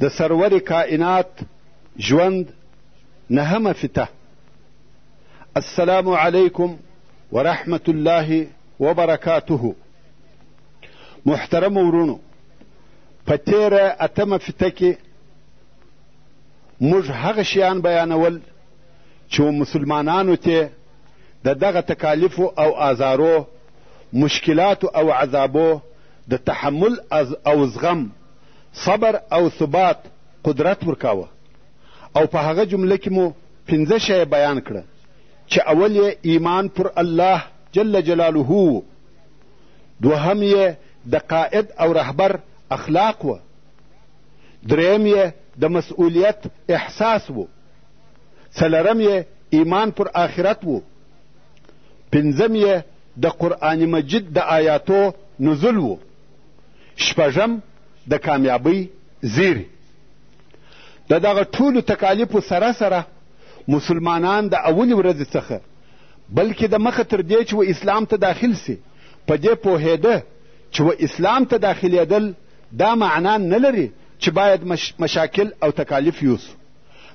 د سرور کائنات ژوند نهمه فته السلام علیکم ورحمة الله وبرکاته محترم ورونو په تیره اتمه فته کې موږ هغه شیان بیانول چې مسلمانانو ته د دغه تکالیفو او آزارو مشکلاتو او عذابو د تحمل او زغم، صبر او ثبات قدرت ورکاوه او په هغه جمله کې مو پنځه شیه بیان کړه چې اول یې ایمان پر الله جل جلاله و دوهم یې د قائد او رهبر اخلاق و دریم یې د مسئولیت احساس و څلرم یې ایمان پر آخرت و پنځم یې د قرآن مجید د آیاتو نزول وو. شپږم د کامیابۍ زیری. د دغه ټولو تکالیفو سره سره مسلمانان د اولې ورځې څخه بلکې د مخه تر دې چې و اسلام ته داخل سي په دې پوهېده چې و اسلام ته داخلېدل دا معنا نه لري چې باید مش مشاکل او تکالیف یوسو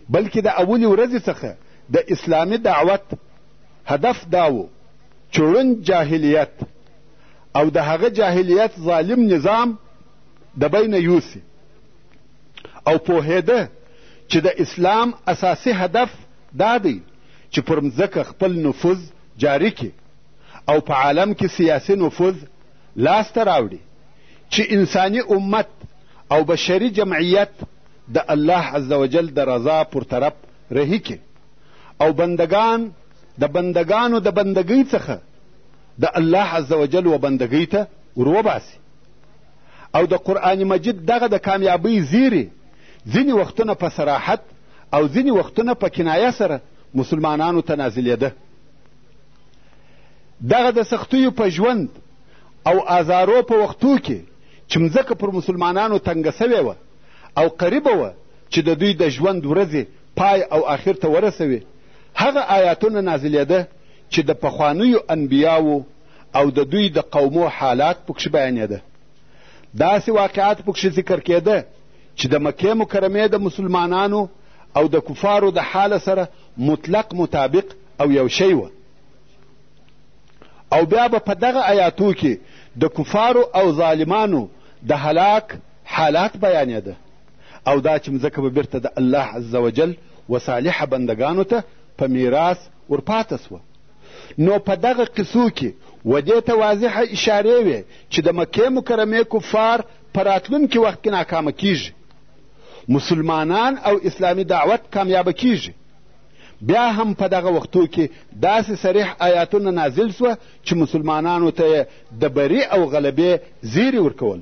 بلکې د اولې ورځې څخه د اسلامي دعوت هدف دا و چې ړوند جاهلیت او د هغه جاهلیت ظالم نظام د بینه یوسي او پوهېده چې د اسلام اساسي هدف دا دی چې پر مځکه خپل نفوذ جاري کړي او په عالم کې سیاسي نفوذ لاسته راوړي چې انساني امت او بشري جمعیت د الله عز وجل د رضا پر طرف رهي کې او بندګان د بندګانو د بندګۍ څخه د الله عز وجل و بندګۍ ته وروباسي او د قرآن مجید دغه د کامیابۍ زیرې ځینې وختونه په سراحت او ځینې وختونه په کنایه سره مسلمانانو ته نازلېده دغه د سختیو په ژوند او آزارو په وختو کې چې مځکه پر مسلمانانو تنګه سوې وه او قریبه وه چې د دوی د ژوند ورځې پای او آخر ته ورسوي هغه آیاتونه نازلېده چې د پخوانیو انبیاوو او د دوی د قومو حالات پکښې بیانېده داسې واقعات پکښې ذکر کېده چې د مکې مکرمې د مسلمانانو او د کفارو د حاله سره مطلق مطابق او یو شی وه او بیا به په دغه آیاتو کې د کفارو او ظالمانو د هلاک حالات بیانېده او دا چې مځکه به بیرته د الله عز وجل و صالحه بندګانو ته په میراث ورپاته سوه نو په دغه قصو کې و دې ته واضحه اشارې وې چې د مکې مکرمې کفار په راتلونکي وخت کې ناکامه کیږي مسلمانان او اسلامي دعوت کامیابه کیږي بیا هم په دغه وختو کې داسې صریح آیاتونه نازل سوه چې مسلمانانو ته یې د بري او غلبې زیري ورکول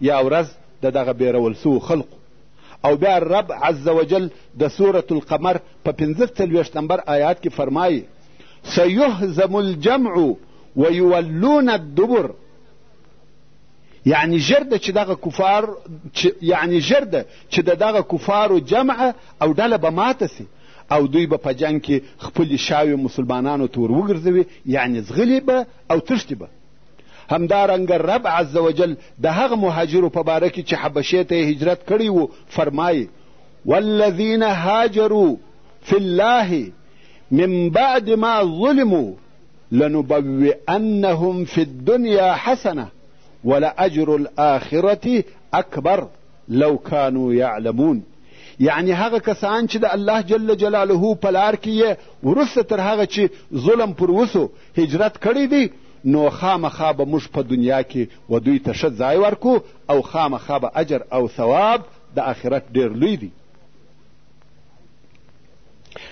یا ورځ د دغه بېرول شوو خلقو او بیا رب عز وجل د سورة القمر په پنځه څلوېښت نمبر آیات کې فرمایي سیهزم الجمع ویولون الدبر یعنی ژر ده چې دغه کفار یعنی ژر ده چې د دغه کفارو جمع او ډله به ماته سي او دوی به په جنګ کې خپلې شاوې مسلمانانو ته ور وګرځوي یعنی ځغلي به او تښتي به همدارنګه رب عز وجل د هغه مهاجرو په باره کې چې حبشې ته هجرت کړی و فرمایي والذین هاجروا فی الله من بعد ما ظلموا لنبوئنهم فی الدنیا حسنه ولأجر الآخرة أکبر لو کانو یعلمون یعنی هغه کسان چې د الله جل جلاله په لار کې یې وروسته تر هغه چې ظلم پر وسو هجرت کړی دی نو خامخا به موږ په دنیا کې و دوی ته ښه ځای ورکو او خامخا به اجر او ثواب د آخرت ډېر لوی دی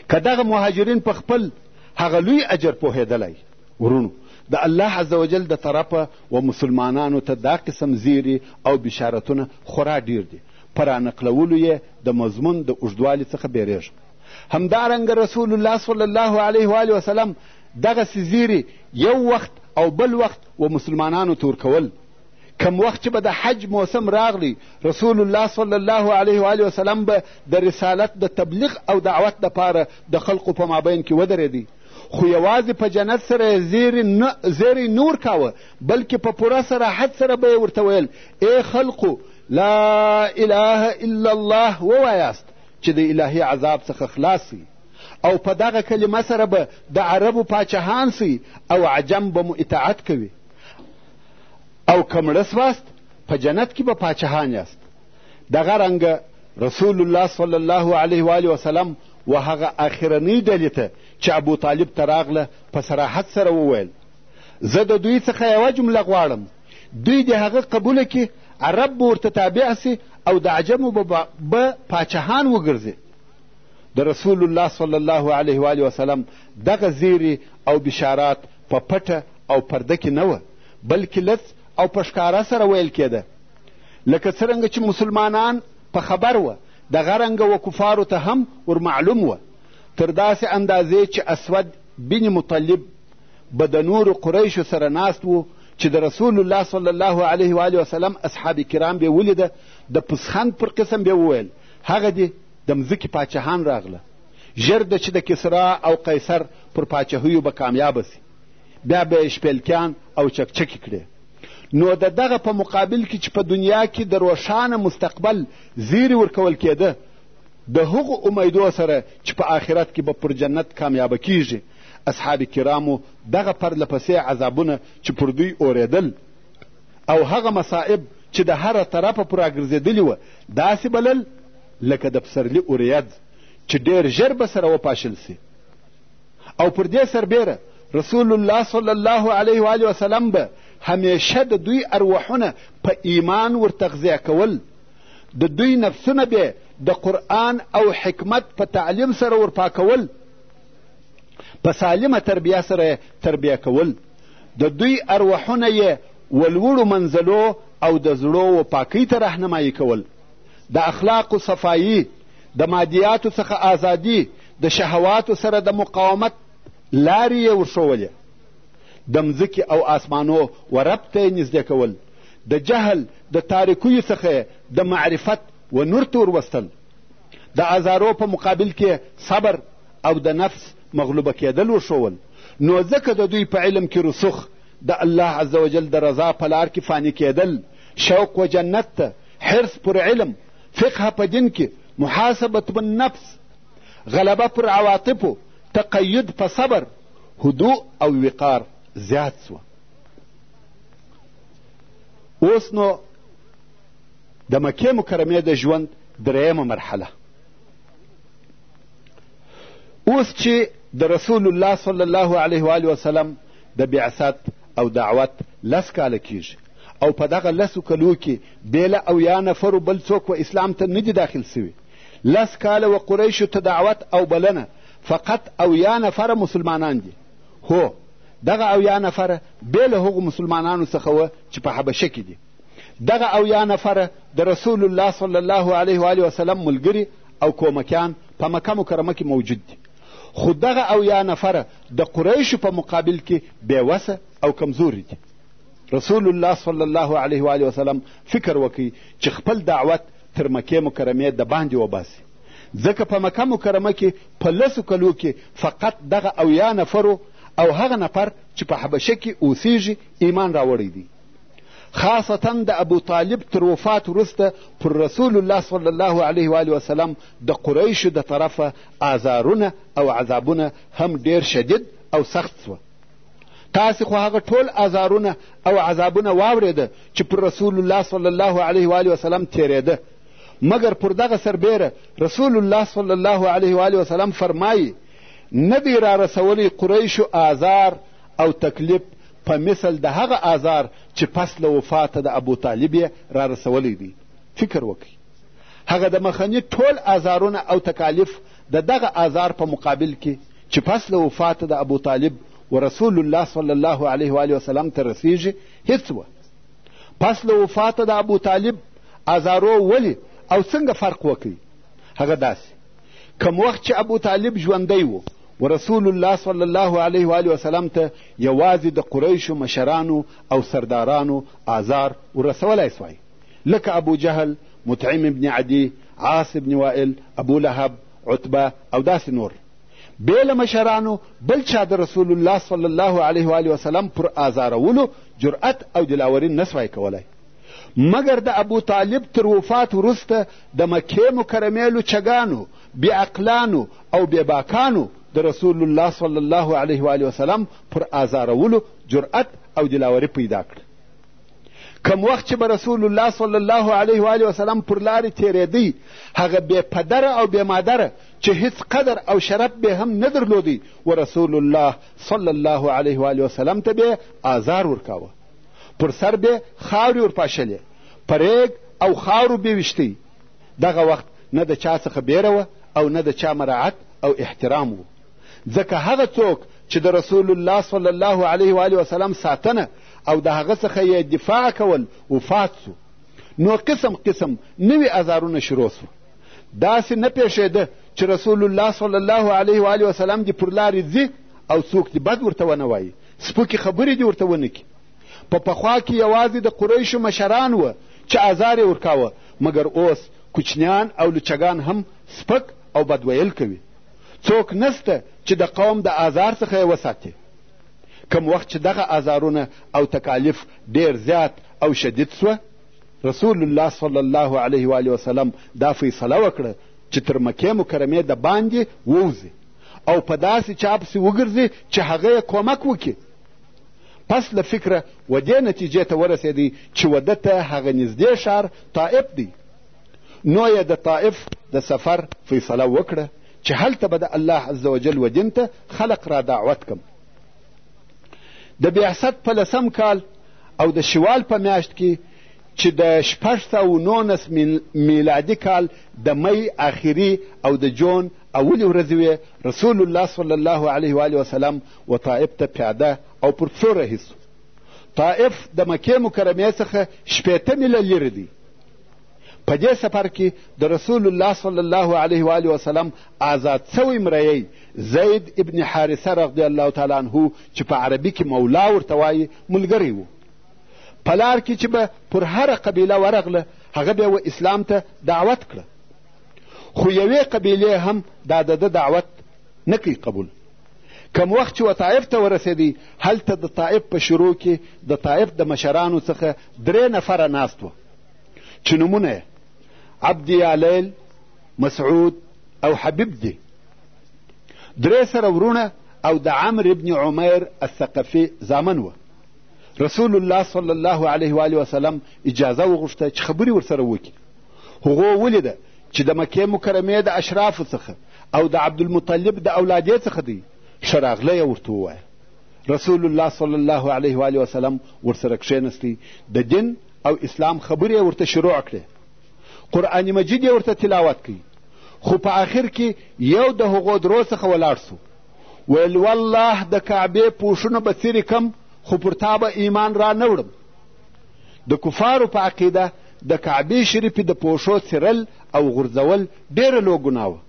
که دغه مهاجرین په خپل هغه لوی اجر پوهېدلی ورونو د الله عز وجل د طرفه و مسلمانانو ته دا قسم زیری او بشارتونه خورا ډیر دي په رانقلولو یې د مضمون د اوږدوالي څخه بیریږم همدارنګه رسول الله صلی الله علیه و وسلم دغسې زیرې یو وخت او بل وخت و مسلمانانو ته ورکول کم وخت چې به د حج موسم راغلی رسول الله صلی الله علیه و آله وسلم به د رسالت د تبلیغ او دعوت دپاره د خلقو په مابین کې ودرېدی خو یوازې په جنت سره زیری نه زیری نور کاوه بلکې په پوره صراحت سره به یې ورته ویل ای خلقو لا اله الا الله ووایاست چې د الهي عذاب څخه خلاص او په دغه کلمه سره به د عربو پاچهان سئ او عجم به مو اطاعت کوي او که مړه سواست په جنت کې به پاچهان یاست دغه رنګه رسول الله صلی الله علیه و آله وسلم و هغه اخرنۍ ډلې ته چې ابو طالب ته راغله په صراحت سره وویل زه د دوی څخه یوه جمله غواړم دوی د هغه قبوله کې عرب به ورته تابع سي او د عجمو به پاچهان وګرځي د رسول الله صلی الله علیه و آله وسلم دغه زیري او بشارات په پټه او پرده کې نه وه بلکې لڅ او په ښکاره سره ویل کېده لکه څرنګه چې مسلمانان په خبر وه دغه رنګه و کفارو ته هم ورمعلوم وه تر داسې اندازې چې اسود بن مطلب به د نورو قریشو سره ناست و چې د رسول الله صلی الله علیه و آله وسلم اصحاب کرام به ولیده د پسخند پر قسم به وویل هغه دې د مځکې پاچهان راغله ژر ده چې د کسرا او قیصر پر پاچهیو به کامیابه سي بیا به یې شپېلکیان او چکچکې کړې نو د دغه په مقابل کې چې په دنیا کې د روښانه مستقبل زیری ورکول کېده د هغو امیدو سره چې په آخرت کې به پر جنت کامیابه کیږي اصحاب کرامو دغه پرله پسې عذابونه چې پر دوی اورېدل او هغه مصائب چې د هره طرفه پر راګرځېدلي وه داسې بلل لکه د پسرلي اورېځ چې ډېر ژر به سره وپاشل سي او پر دې سربېره رسول الله صلی الله علیه و آله وسلم به همیشه د دوی ارواحونه په ایمان ورتغذیه کول د دوی نفسونه به د قرآن او حکمت په تعلیم سره ورپاکول په سالمه تربیه سره تربیه کول د دوی ارواحونه یې و لوړو منزلو او د زړو و پاکۍ ته رهنمایي کول د اخلاقو صفایي د مادیاتو څخه ازادي د شهواتو سره د مقاومت لارې یې ورښولې د مځکې او آسمانو و رب ته یې نږدې کول د جهل د تاریکیو څخه یې د معرفت و نور ته وروستل د ازارو په مقابل کې صبر او د نفس مغلوبه کېدل وښول نو ځکه د دوی په علم کې رسوخ د الله عز وجل د رضا په لار کې فاني کېدل شوق و جنت ته حرص پر علم فقه په دین کې محاسبت بالنفس غلبه پر عواطفو تقید په صبر هدوء او وقار زیات سوه اوس نو د مکې مکرمې د ژوند درېیمه مرحله اوس چې د رسول الله صلی الله علیه و آله وسلم د بعثت او دعوت لس کاله کیږي او په دغه لسو کلو کې بې له اویا نفرو بل څوک و اسلام ته نه دي داخل سوي لس کاله و قریشو ته دعوت او بلنه فقط اویا نفره مسلمانان دي هو دغه اویا نفره بې له هغو مسلمانانو څخه وه چې په حبشه کې دي دغه اویا نفره د رسول الله صلی الله علیه و آله وسلم ملګري او کومکیان په مکه مکرمه کې موجود دي خو دغه اویا نفره د قریشو په مقابل کې بېوسه او کمزوري دي رسول الله صلی الله علیه و آله وسلم فکر وکړي چې خپل دعوت تر مکې مکرمې د باندې وباسي ځکه په مکه مکرمه کې په لسو کلو کې فقط دغه اویا نفرو او هغه نفر چې په حبشه کې اوسیږي ایمان راوړی دی خاصتا د ابو طالب تر وفات وروسته پر رسول الله صلی الله علیه و وسلم د قریشو د طرفه آزارونه او عذابونه هم ډیر شدید او سخت سوه تاسې خو هغه ټول آزارونه او عذابونه واورېده چې پر رسول الله صلی الله علیه و وسلم تېرېده مګر پر دغه سربیره رسول الله صلی الله علیه و وسلم فرمایي نه دی را رسولی قریشو آزار او تکلیف په مثل د هغه آزار چې پس له وفاته د ابوطالب یې را رسولی دی فکر وکړئ هغه د مخني ټول آزارونه او تکالیف د دغه آزار په مقابل کې چې پس له وفاته د ابوطالب و رسول الله صلی الله علیه و وسلم ته رسیږي هیڅ وه پس له وفاته د ابوطالب آزارو ولې او څنګه فرق وکړي هغه داسې کوم وخت چې ابو طالب ژوندی و ورسول الله صلی الله علیه و وسلم ته یوازې د قریشو مشرانو او سردارانو آزار ورسولی سوای لکه ابو جهل مطعم ابن عدی عاص ابن وائل ابو لهب عتبه او داسې نور بې له مشرانو بل چا د رسول الله صلی الله علیه و وسلم پر آزارولو جرأت او دلاوري نه سوای کولی مګر د ابو طالب تر وفات وروسته د مکې مکرمې لوچګانو بېعقلانو او بېباکانو د رسول الله صلی الله علیه و علیه وسلم پر آزارولو جرأت او دلاوري پیدا کړه کم وخت چې به رسول الله صلی الله علیه و علیه وسلم پر لارې تېرېدی هغه بې پدره او بې مادره چې هیڅ قدر او شرف به هم نه درلودی و رسول الله صلی الله علیه و علیه وسلم ته به آزار ورکاوه پر سر بې خاورې ورپاشلې پرېګ او خاورو بې ویشتی دغه وخت نه د چا څخه بیره وه او نه د چا مراعت او احترام و ځکه هغه څوک چې د رسول الله صلی الله علیه و آله وسلم ساتنه او د هغه څخه یې دفاع کول وفات سو نو قسم قسم نوي ازارونه شروع سو داسې نه پېښېده چې رسول الله صلی الله علیه و آله وسلم دې پر لارې ځي او څوک دې بد ورته ونه وایي سپکې خبرې دې ورته ونه کړي په پخوا کې یوازې د قریشو مشران وه چې ازار یې ورکاوه مګر اوس کوچنیان او لوچګان هم سپک او بد ویل کوي څوک نسته چې د قوم د ازار څخه یې وساتي کم وخت چې دغه ازارونه او تکالیف ډیر زیات او شدید سوه رسول الله صلی الله علیه و وسلم دا فیصله وکړه چې تر مکې مکرمې د باندې ووځي او په داسې چا پسې وګرځي چې هغه یې کمک وکړي پس له فکره و دې نتیجې ته ورسېدی چې و ده ته هغه نږدې ښار طائف دی نو یې د طائف د سفر فیصله وکړه چې هلته به د الله عز وجل و دین ته خلق را دعوت کم د بعثت په لسم کال او د شوال په میاشت کې چې د شپږ سوه نولس میلادي کال د می آخري او د جون اولې ورځې وې رسول الله صلی الله علیه وآله وسلم و طائف ته پیاده او پر پښو رهي سو طائف د مکې مکرمې څخه شپېته میله لیرې دی په دې سفر کې د رسول الله صلی الله علیه وآله وسلم آزاد سوی مریی زید ابن حارثه رضی الله تعالی عنه چې په عربي کې مولا ورته وایي ملګری و په لار کې چې به پر هره قبیله ورغله هغه به و اسلام ته دعوت کړه خو یوې قبیلې هم دا د ده دعوت نه کوي قبول کم وخت چې و طایف ته ورسېدی هلته د طایف په شروع کې د طایف د مشرانو څخه درې نفره ناست وه چې نومونه یې عبد یالیل مسعود او حبیب دي درې سره ورونه او د عمر ابن عمیر الثقفي زامن وه رسول الله صلی الله علیه و وسلم اجازه وغوښته چې خبرې ورسره وکړي هغو ولیده چې د مکې مکرمې د اشرافو څخه او د عبدالمطلب د اولادې څخه دی ښه راغلی یې ورته ووایه رسول الله صلی الله علیه و آله وسلم ورسره کښېنستی د دین او اسلام خبرې یې ورته شروع کړې قرآن مجید یې ورته تلاوت کوي خو په آخر کې یو د هغو درو څخه ولاړ سو ویل والله د کعبې پوښونه به څیرې کم خو پر تا به ایمان را نه وړم د کفارو په عقیده د کعبې شریفې د پوښو څیرل او غورځول ډېره لو ګناه وه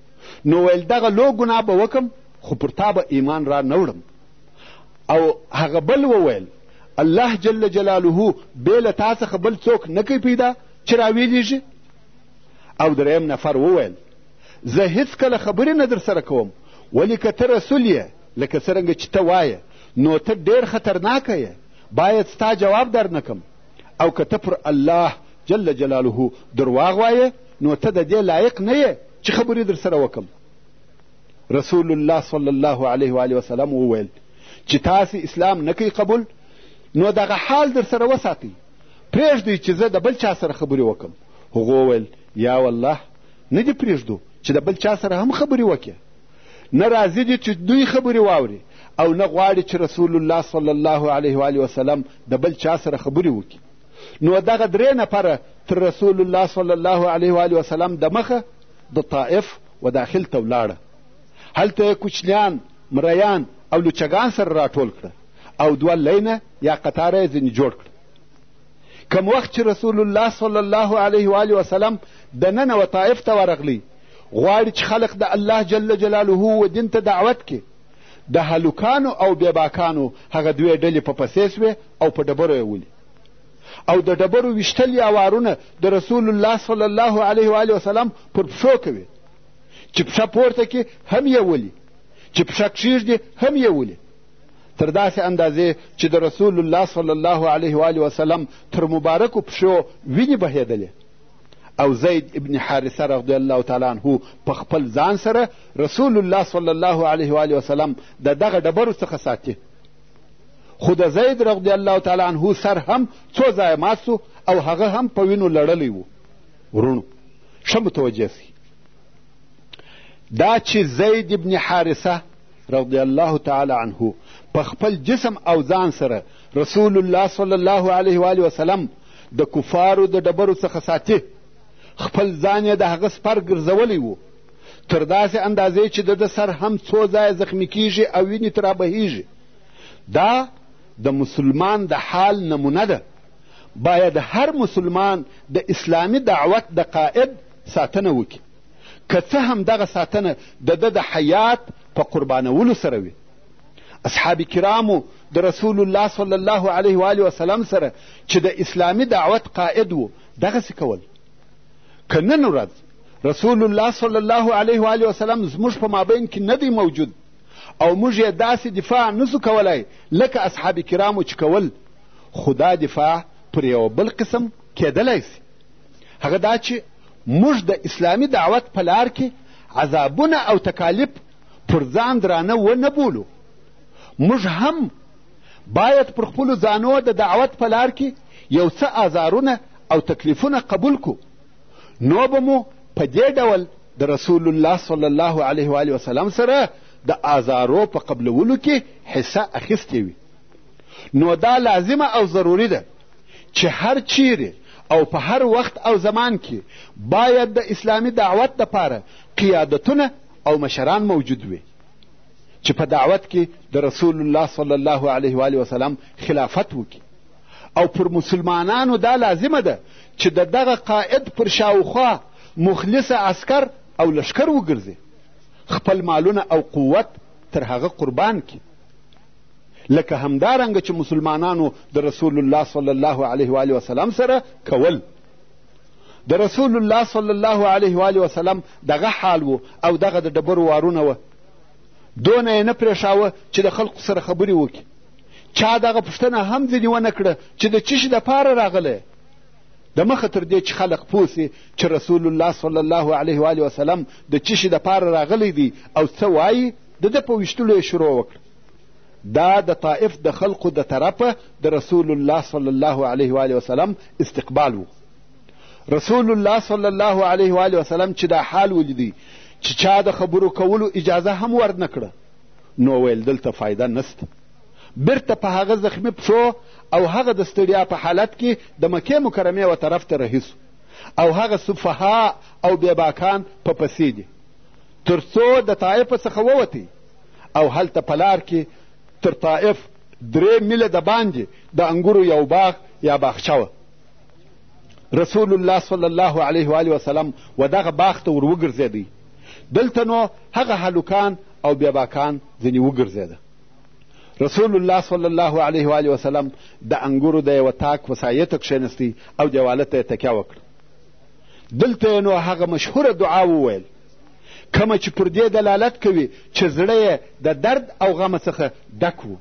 نو ویل دغه لو ګناه به وکم خو پر تا به ایمان را نه وړم او هغه بل وویل الله جل جلاله بې له تا څخه بل څوک نه کوي پیدا چې راویلېږي او دریم نفر وویل زه هیڅکله خبرې نه در سره کوم ولې که ته رسول یې لکه څرنګه چې ته وایې نو ته ډېر خطرناکه یې باید ستا جواب در نه کم او که ته پر الله جل جلاله درواغ وایې نو ته د دې لایق نه یې چې خبرې در سره وکم رسول الله صلی الله علیه و وسلم وویل چې تاسې اسلام نه کوي قبول نو دغه حال در سره وساتئ پرېږدئ چې زه د بل چا سره خبرې وکم هغو ویل یا والله نه دې پرېږدو چې د بل چا سره هم خبرې وکړې نه راضي دي چې دوی خبرې واوري او نه غواړي چې رسول الله صلی الله علیه و علیه وسلم د بل چا سره خبرې وکړي نو دغه درې نفره تر رسول الله صلی الله علیه و علیه وسلم د مخه د طائف و داخل ته ولاړه هلته یې کوچنیان مریان او لوچګان سره راټول کړه او دوه لینه یا قطاره یې ځینې جوړ کړه کم وخت چې رسول الله صلی الله علیه و علیه وسلم دننه و طائف ته ورغلی غواړي چې خلق د الله جل جلاله و دین ته دعوت کې د هلکانو او بېباکانو هغه دوې ډلې په پسې سوې او په ډبرو یې ولي او د ډبرو ویشتل یا وارونه د رسول الله صلی الله علیه و علیه وسلم پر پښو کوي چې پښه پورته کې هم یې ولي چې پښه کښېږدي هم یې ولي تر داسې اندازې چې د رسول الله صلی الله علیه و علیه وسلم تر مبارکو پښو وینې بهېدلې او زید ابن حارثه رضی الله تعالی عنه په خپل ځان سره رسول الله صلی الله علیه و آله وسلم د دغه ډبرو څخه ساتي خو د زید رضی الله تعالی عنه سر هم څو ځایه مات سو او هغه هم په وینو لړلی و وروڼو ښه متوجه سئ دا چې زید ابن حارثه رضی الله تعالی عنه په خپل جسم او ځان سره رسول الله صلی الله علیه و آله وسلم د کفارو د ډبرو څخه ساتي خپل ځان یې د هغه سپر ګرځولی و تر داسې اندازې چې د ده سر هم څو ځایه زخمي کیږي او وینې ترا بهیږي دا د مسلمان د حال نمونه ده باید هر مسلمان د اسلامي دعوت د قائد ساتنه وکړي که څه هم دغه ساتنه د ده د حیات په قربانولو سره وي اصحاب کرامو د رسول الله صلی الله علیه و آله وسلم سره چې د اسلامي دعوت قائد و دغسې کول که نن ورځ رسول الله صلی الله علیه و آله وسلم زموږ په مابین کې نه دی موجود او موږ یې داسې دفاع نسو کولای لکه اصحاب کرامو چې کول خو دا دفاع پر یوه بل قسم کېدلی سي هغه دا چې موږ د اسلامي دعوت په لار کې عذابونه او تکالیف پر ځان درانه ونه بولو موږ هم باید پر خپلو ځانو د دعوت په لار کې یو څه آزارونه او تکلیفونه قبول کو نو به مو په دې ډول د رسول الله صلی الله علیه و وسلم سره د آزارو په قبلولو کې حصه اخیستې وي نو دا لازمه او ضروري ده چې هر چیرې او په هر وخت او زمان کې باید د اسلامي دعوت دپاره قیادتونه او مشران موجود وي چې په دعوت کې د رسول الله صلی الله علیه و وسلم خلافت وکړي او پر مسلمانانو دا لازمه ده چې د دغه قائد پر شاوخوا مخلص عسکر او لشکر وګرځي خپل مالونه او قوت تر هغه قربان کړي لکه همدارنګه چې مسلمانانو د رسول الله صلی الله علیه و وسلم سره کول د رسول الله صلی الله علیه و آله وسلم دغه حال و او دغه د ډبرو وارونه وه دونه یې نه پرېښاوه چې د خلقو سره خبرې وکړي چا دغه پوښتنه هم ځینې ونه کړه چې د څه شي دپاره راغلی د مخه تر دې چې خلق پوه سي چې رسول الله صلی الله علیه و وسلم د څه شي دپاره راغلی دی او څه وایي د ده په ویشتلو یې شروع وکړه دا د طائف د خلقو د طرفه د رسول الله صلی الله علیه و آله وسلم استقبال و رسول الله صلی الله علیه و آله وسلم چې دا حال ولیدی چې چا د خبرو کولو اجازه هم ورنه کړه نو ویل دلته فایده نسته بیرته په هغه زخمی پښو او هغه د ستړیا په حالت کې د مکې مکرمې و طرف ته رهي او هغه سفها او بېباکان په پسې دي تر څو د طایفه څخه ووتی او هلته په لار کې تر طایف درې میله د باندې د انګورو یو باغ یا باغچه وه رسول الله صلی الله علیه و وسلم و دغه باغ ته ور وګرځېدی دلته نو هغه هلکان او بیاباکان ځینې وګرځېده رسول الله صلی الله علیه و وسلم د انګورو د یوه تاک په سایه ته کښېنستی او دیواله ته یې تکیه وکړه دلته یې نو هغه مشهوره دعا وویل کومه چې پر دې دلالت کوي چې زړه یې د درد او غم څخه ډک و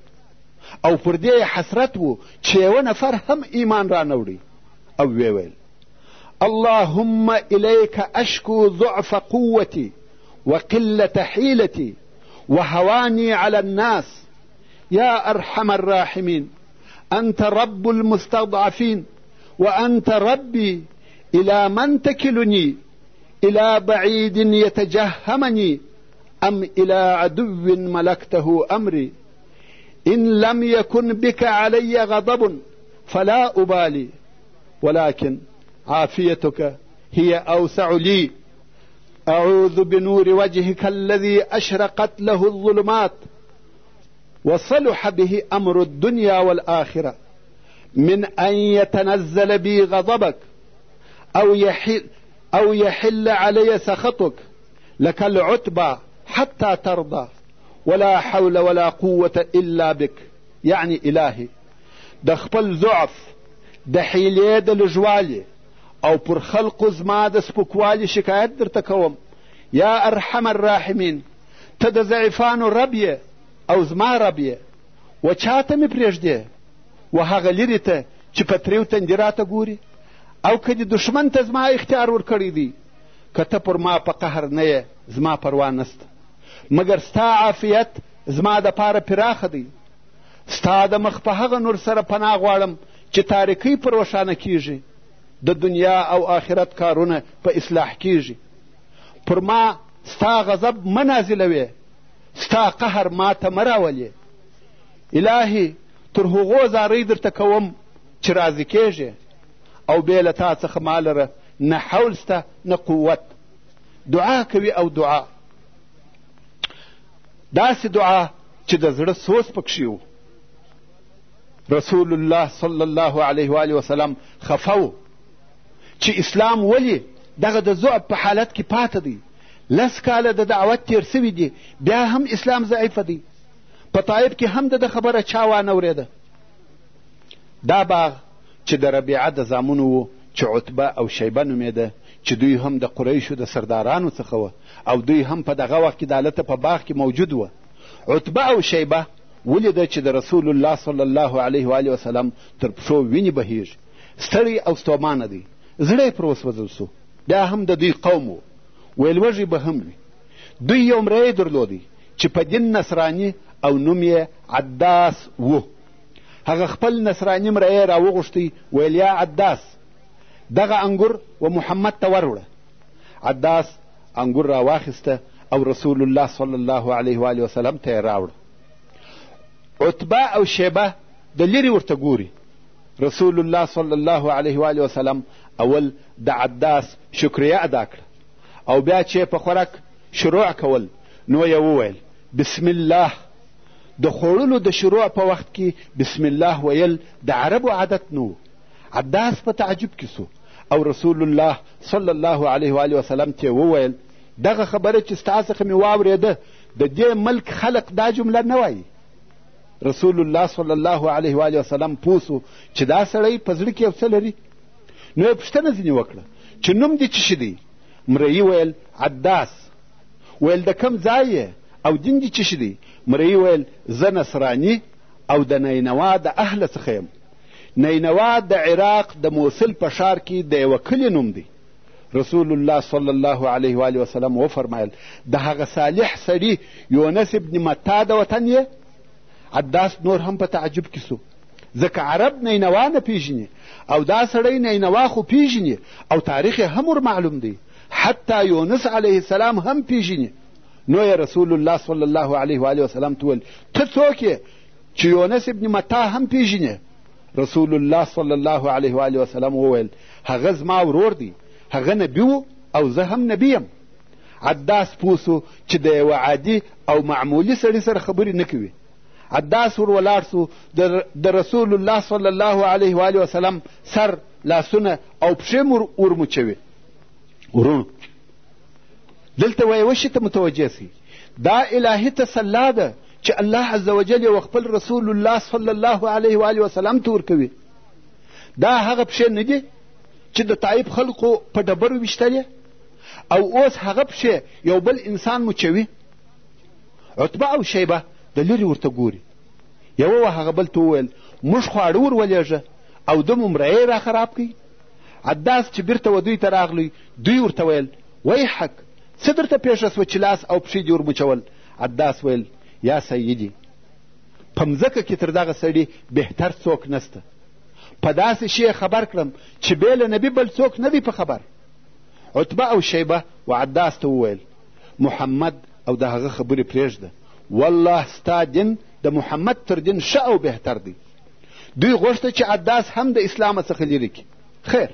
او پر دې یې حسرت و چې یوه نفر هم ایمان رانوړي او ویې ویل اللهم الیک اشکو ضعف قوتي وقلة حیلتي وهواني على الناس يا أرحم الراحمين أنت رب المستضعفين وأنت ربي إلى من تكلني إلى بعيد يتجهمني أم إلى عدو ملكته أمري إن لم يكن بك علي غضب فلا أبالي ولكن عافيتك هي أوسع لي أعوذ بنور وجهك الذي أشرقت له الظلمات وصلح به أمر الدنيا والآخرة من ان يتنزل بي غضبك او يحل, أو يحل علي سخطك لك العتبى حتى ترضى ولا حول ولا قوة إلا بك يعني إلهي د خپل ضعف د حیلې د لږوالي او پر خلقو زما د سپکوالي شکایت درته کوم یا ارحم الراحمین ته د ضعیفانو رب یې او زما رب یې و چا ته مې پرېږدې و هغه لرې ته چې په تریو تندي راته ګوري او که دې دښمن ته زما اختیار ورکړی دی که ته پر ما په قهر نه یې زما پروا نسته مګر ستا عافیت زما دپاره پراخه دی ستا د مخ په هغه نور سره پناه غواړم چې تاریکۍ پر روښانه کیږي د دنیا او آخرت کارونه په اصلاح کیږي پر ما ستا غضب مه نازلوې ستا قهر ما ته مه راولې الهي تر هغو زارۍ درته کوم چې راضي کېږې او بې له تا څخه ما لره نه حول سته نه قوت دعا کوي او دعا داسې دعا چې د زړه سوز پکښې و رسول الله صلی الله علیه و وسلم خفه و چې اسلام ولې دغه د ضعف په حالت کې پاته دی لس کاله د دعوت تېر سوي دي بیا هم اسلام ضعیف دی په طایف کې هم د ده خبره چا وانه ورېده دا باغ چې د ربیعه د زامنو و چې عتبه او شیبه نومېده چې دوی هم د قریشو د سردارانو څخه وه او دوی هم په دغه وخت کې د هلته په باغ کې موجود وه عتبه او شیبه ولیده چې د رسول الله صلی الله علیه و وسلم تر پښو وینې بهیږي ستړی او ستومانه دی زړه یې پر وسوځل سو دا هم د دوی قوم و ویل وږي به هم وي دوی یو مری درلودی چې په دین نصراني او نوم یې عداس و هغه خپل نصراني مری راوغوښتی ویل یا عداس دغه انګور و محمد ته وروړه عداس انګور راواخیسته او رسول الله صلی الله علیه و آله وسلم ته یې راوړه عتبه او شیبه د لرې ورته ګوري رسول الله صلی الله علیه و آله وسلم اول د عداس شکریه ادا کړه او بیا چې په خوراک شروع کول نو یې وویل بسم الله د خوړلو د شروع په وخت کې بسم الله ویل د عربو عادت نه عداس په تعجب کې سو او رسول الله صلی الله علیه و وسلم ته وویل دغه خبره چې ستا څخه مې واورېده د دې ملک خلق دا جمله نه وایي رسول الله صلی الله علیه و وسلم پوه چې دا سړی په زړه کې یو څه لري نو یې پوښتنه ځینې وکړه چې نوم دې څه شي دی مريي ویل عداس ویل د کم ځای یې او دین دې څه شي دی مريي ویل زه نصراني او د نینوا د اهله څخه یم نینوا د عراق د موصل په ښار کې د یوه کلي نوم دی رسول الله صلی الله علیه و آله وسلم وفرمایل د هغه صالح سړي یونس ابن متا د وطن یې عداس نور هم په تعجب کې سو ځکه عرب نینوا نه پیژني او دا سړی نینوا خو پیژني او تاریخ یې هم ورمعلوم دی حتی یونس علیه السلام هم پیژني نو یې رسول الله صلی الله علیه و آله وسلم ته وویل ته څوک یې چې یونس ابن متا هم پیژنې رسول الله صلی الله علیه و آله وسلم وویل هغه زما ورور دی هغه نبي و او زه هم نبي یم عداس پوه چې د یوه عادي او معمولي سړي سره خبرې نه کوي عداس ور ولاړ سو د رسول الله صلی الله علیه و وسلم سر لاسونه او پښې مو ورموچوي وروڼو دلته وایي وشي ته متوجه سي دا الهي تسلا ده چې الله عز وجل یو خپل رسول الله صلی الله علیه و وسلم ته ورکوي دا هغه پښې نه دي چې د طایب خلقو په ډبرو ویشتلې او اوس هغه پښې یو بل انسان مچوي عتبه او شیبه د لرې ورته ګوري یوه و هغه بل ته وویل موږ خواړه ور ولېږه او د ممرعې را خراب کوي عداس چې بیرته و دوی ته راغلی دوی ورته ویل ویحک څه درته پېښه سوه چې لاس او پښې دې ورمچول عداس ویل یا سیدي په مځکه کې تر دغه سړي بهتر څوک نسته په داسې شي خبر کړم چې بې له نبي بل څوک نه دی په خبر عتبه او شیبه و عداس ته وویل محمد او د هغه خبرې پرېږده والله ستا دین د محمد تر دین ښه او بهتر دی دوی غوښته چې عداس هم د اسلامه څخه لیرې کړي خیر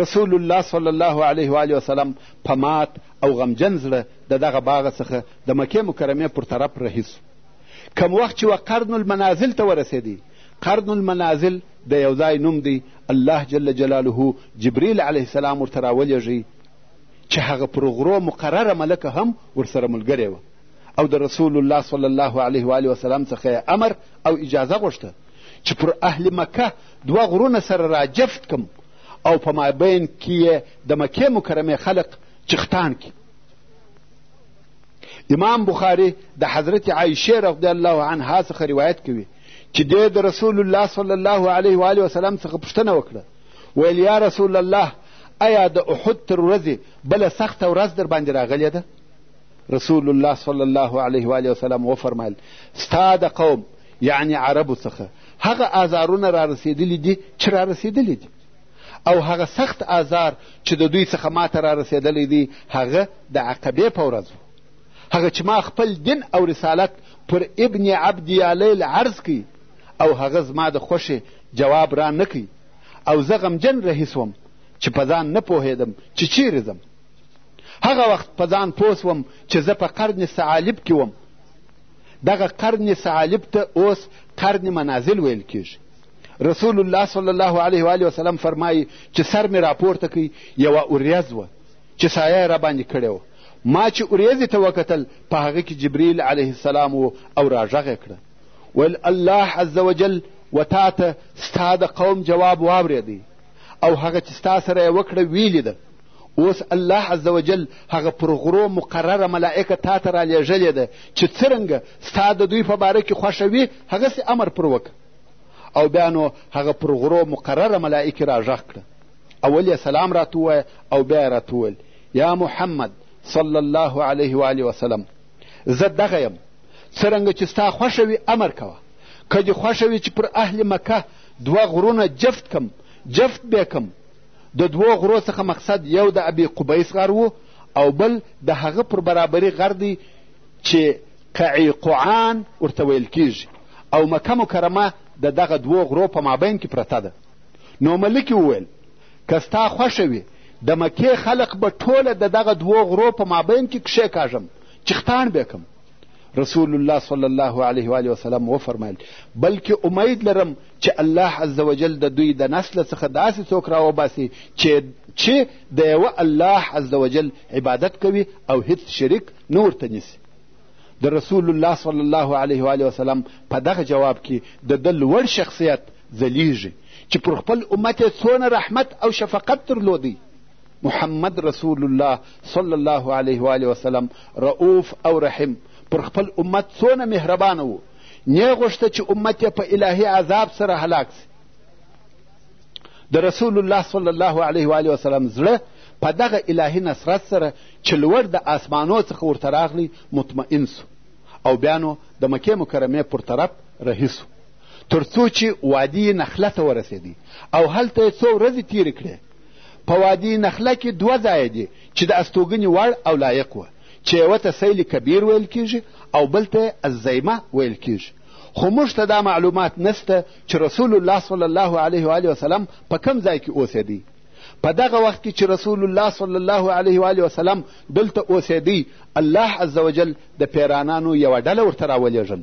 رسول الله صلی الله علیه و علیه وسلم په مات او غمجن زړه د دغه باغه څخه د مکې مکرمې پر طرف رهي سو کم وخت چې و قرن المنازل ته ورسېدی قرن المنازل د یو ځای نوم دی الله جل جلاله جبریل علیه السلام ورته راولېږئ چې هغه پر غرو مقرره ملکه هم ورسره ملګرې وه او د رسول الله صلی الله علیه و آله وسلم څخه یې امر او اجازه غوښته چې پر اهل مکه دوه غرونه سره راجفت کم او په مابین کې یې د مکې مکرمې خلق چختان کړي امام بخاری د حضرت عایشه رضی الله عنها څخه روایت کوي چې دې د رسول الله صلی الله علیه و آله وسلم څخه پوښتنه وکړه ویل یا رسول الله ایا د احد تر ورځې بله سخته ورځ در باندې راغلې ده رسول الله صلی الله علیه و آله وسلم وفرمایل ستا د قوم یعنی عربو څخه هغه آزارونه را رسېدلي دي چې را رسېدلي دي او هغه سخت آزار چې د دوی څخه ماته را رسېدلی دی هغه د عقبې په ورځ و هغه چې ما خپل دین او رسالت پر ابن عبد یالیل عرض کوي او هغه زما د خوښې جواب را نه کوي او زه غمجن رهي سوم چې په ځان نه پوهېدم چې چیرې ځم هغه وخت په ځان پوه سوم چې زه په قرن ثعالب کې وم دغه قرن ثعالب ته اوس قرن منازل ویل کیږي رسول الله صلی الله علیه و آله وسلم فرمایي چې سر مې راپورته کوي یوه اوریځ وه چې سایه یې راباندې کړې وه ما چې اوریځې ته وکتل په هغه کې جبریل علیه السلام و او راږغ یې کړه ویل الله عز وجل و تا ته ستا د قوم جواب واورېدی او هغه چې ستا سره یې وکړه ویلي ده اوس الله عز وجل هغه پر غرو مقرره ملائکه تا ته رالیږلې ده چې څرنګه ستا د دوی په باره کې خوښه وي هغسې امر پر وکړه او بیا نو هغه پر غرو مقرره ملائکې راږغ کړه اول یې سلام راته ووایه او بیا یې راته وویل یا محمد صلی الله علیه و وسلم زه دغه یم څرنګه چې ستا خوښه وي امر کوه که دې خوښه وي چې پر اهل مکه دوه غرونه جفت کم جفت بې کم د دوو غرو څخه مقصد یو د ابي قبیس غر و او بل د هغه پر برابري غر دی چې قعیقعان ورته ویل کیږي او مکه مکرمه د دغه دوو غرو په مابین کې پرته ده نو ملکې وویل که ستا خوښه وي د مکې خلق به ټوله د دغه دوو غرو په مابین کې کښېکاږم چې ختاڼ به کم رسول الله صلی الله علیه و وسلم وفرمایل بلکې امید لرم چې الله عز وجل د دوی د نسل څخه داسې څوک راوباسي چې چې د یوه الله عز وجل عبادت کوي او هیڅ شریک نه ورته نیسي د رسول الله صلی الله علیه و وسلم په دغه جواب کې د ده لوړ شخصیت ځلیږي چې پر خپل امت یې څونه رحمت او شفقت درلودی محمد رسول الله صلی الله علیه و آله وسلم رؤوف او رحیم پر خپل امت څونه مهربانه و نه غوښته چې امت یې په الهي عذاب سره هلاک سي د رسول الله صلی الله علیه و آله وسلم زړه په دغه الهي نصرت سره چې لوړ د آسمانو څخه ورته راغلی مطمئن سو او بیا نو د مکې مکرمې پر طرف رهي سو تر څو چې وادي نخله ته ورسېدی او هلته یې څو ورځې تېرې کړې په وادي نخله کې دوه ځایه دي چې د استوګنې وړ او لایق وه چې یوه ته سیل کبیر ویل کیږي او بل ته الزیمه ویل کیږي خو موږ ته دا معلومات نسته چې رسول الله صلی الله علیه و وسلم په کم ځای کې اوسېدی په دغه وخت کې چې رسول الله صلی الله علیه و علیه وسلم دلته اوسېدی الله عز وجل د پیرانانو یوه ډله ورته راولېږل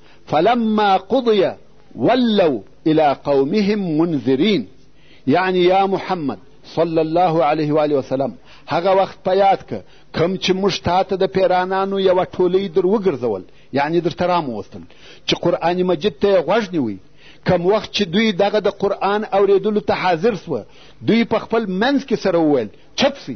فلما قضي ولوا الى قومهم منذرين یعنی یا محمد صلی الله علیه و وسلم هغه وخت په یاد که کم چې موږ تا ته د پیرانانو یوه ټولۍ در وګرځول یعنې درته راموستل چې قرآن مجید ته یې غوږ نیوی کم وخت چې دوی دغه د قرآن اورېدلو ته حاضر سوه دوی په خپل منځ کې سره وویل چپ سئ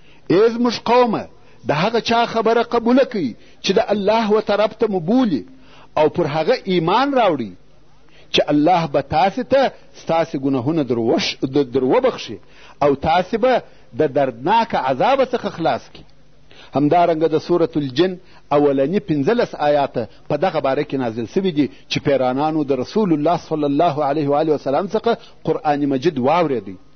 ای زموږ قومه د هغه چا خبره قبوله کړئ چې د الله و طرف ته مو بولي او پر هغه ایمان راوړئ چې الله به تاسې ته ستاسې ګناهونه دروبخښي او تاسې به د دردناک عذاب څخه خلاص کړي همدارنګه د سورة الجن اولني پنځلس آیاته په دغه باره کې نازل سوي دي چې پیرانانو د رسول الله صلی الله علیه و وسلم څخه قرآن مجید واورېدی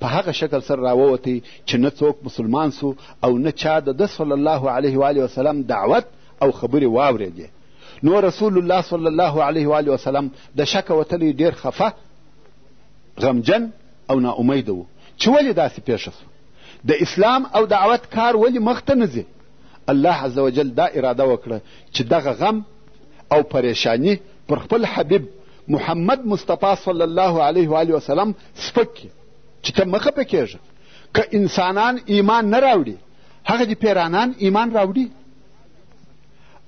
په هغه شکل سره راووتی چې نه څوک مسلمان سو او نه چا د ده صلی الله علیه و آله وسلم دعوت او خبرې واورېدې نو رسول الله صلی الله علیه و آله وسلم د شکه وتلی ډېر خفه غمجن او ناامیده و چې ولې داسې پېښه سو د اسلام او دعوت کار ولې مخته نه ځي الله عز وجل دا اراده وکړه چې دغه غم او پریشانی پر خپل حبیب محمد مصطفی صلی الله علیه و آله وسلم سپک کې چې ته مخه په کېږه که انسانان ایمان نه راوړي هغه دې پیرانان ایمان راوړي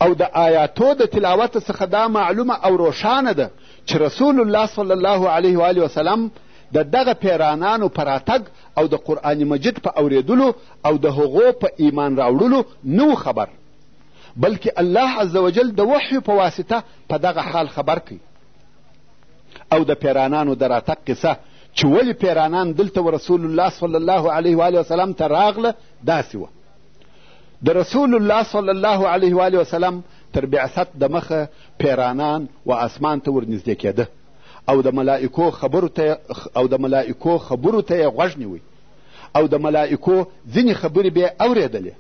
او د آیاتو د تلاوت څخه دا معلومه او روښانه ده چې رسول الله صلی الله علیه و علیه وسلم د دغه پیرانانو په راتګ او د قرآن مجید په اوریدلو او د هغو په ایمان راوړلو نه خبر بلکې الله عز وجل د وحیو په واسطه په دغه حال خبر کوي او د پیرانانو د راتګ قصه چې ولې پیرانان دلته و رسول الله صلی الله علیه و وسلم ته راغله داسې وه د رسول الله صلی الله علیه و وسلم تر بعثت د مخه پیرانان و اسمان ته ورنږدې کېده او د ملائکو خبرو ته او د ملائکو خبرو ته یې غوږ نیوی او د ملائکو ځینې خبرې به یې اورېدلې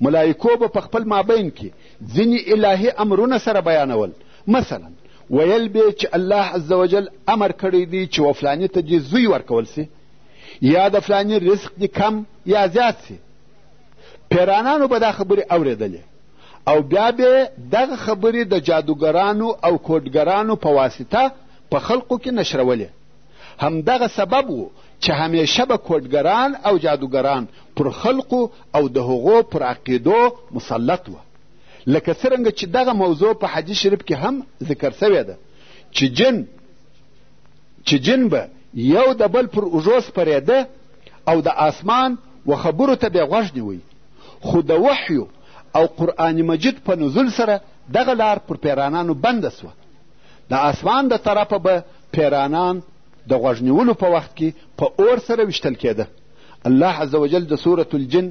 ملائکو به په خپل مابین کې ځینې الهي امرونه سره بیانول مثلا ویل به چې الله عز وجل امر کړی دی چې و فلاني ته دې زوی ورکول سي یا د فلاني رزق دې کم یا زیات سي پیرانانو به دا خبرې اورېدلې او بیا به دغه خبرې د جادوګرانو او کوډګرانو په واسطه په خلقو کې نشرولې همدغه سبب و چې همیشه به کوډګران او جادوګران پر خلقو او د هغو پر عقیدو مسلط وه لکه څرنګه چې دغه موضوع په حدیث شریف کې هم ذکر سوې ده چې جن چې جن به یو د بل پر اوږو سپرېده او د آسمان و خبرو ته به غوږ نیوی خو د وحیو او قرآن مجید په نزول سره دغه لار پر پیرانانو بنده سوه د آسمان د طرفه به پیرانان د غوږ نیولو په وخت کې په اور سره ویشتل کېده الله عز وجل د سورة الجن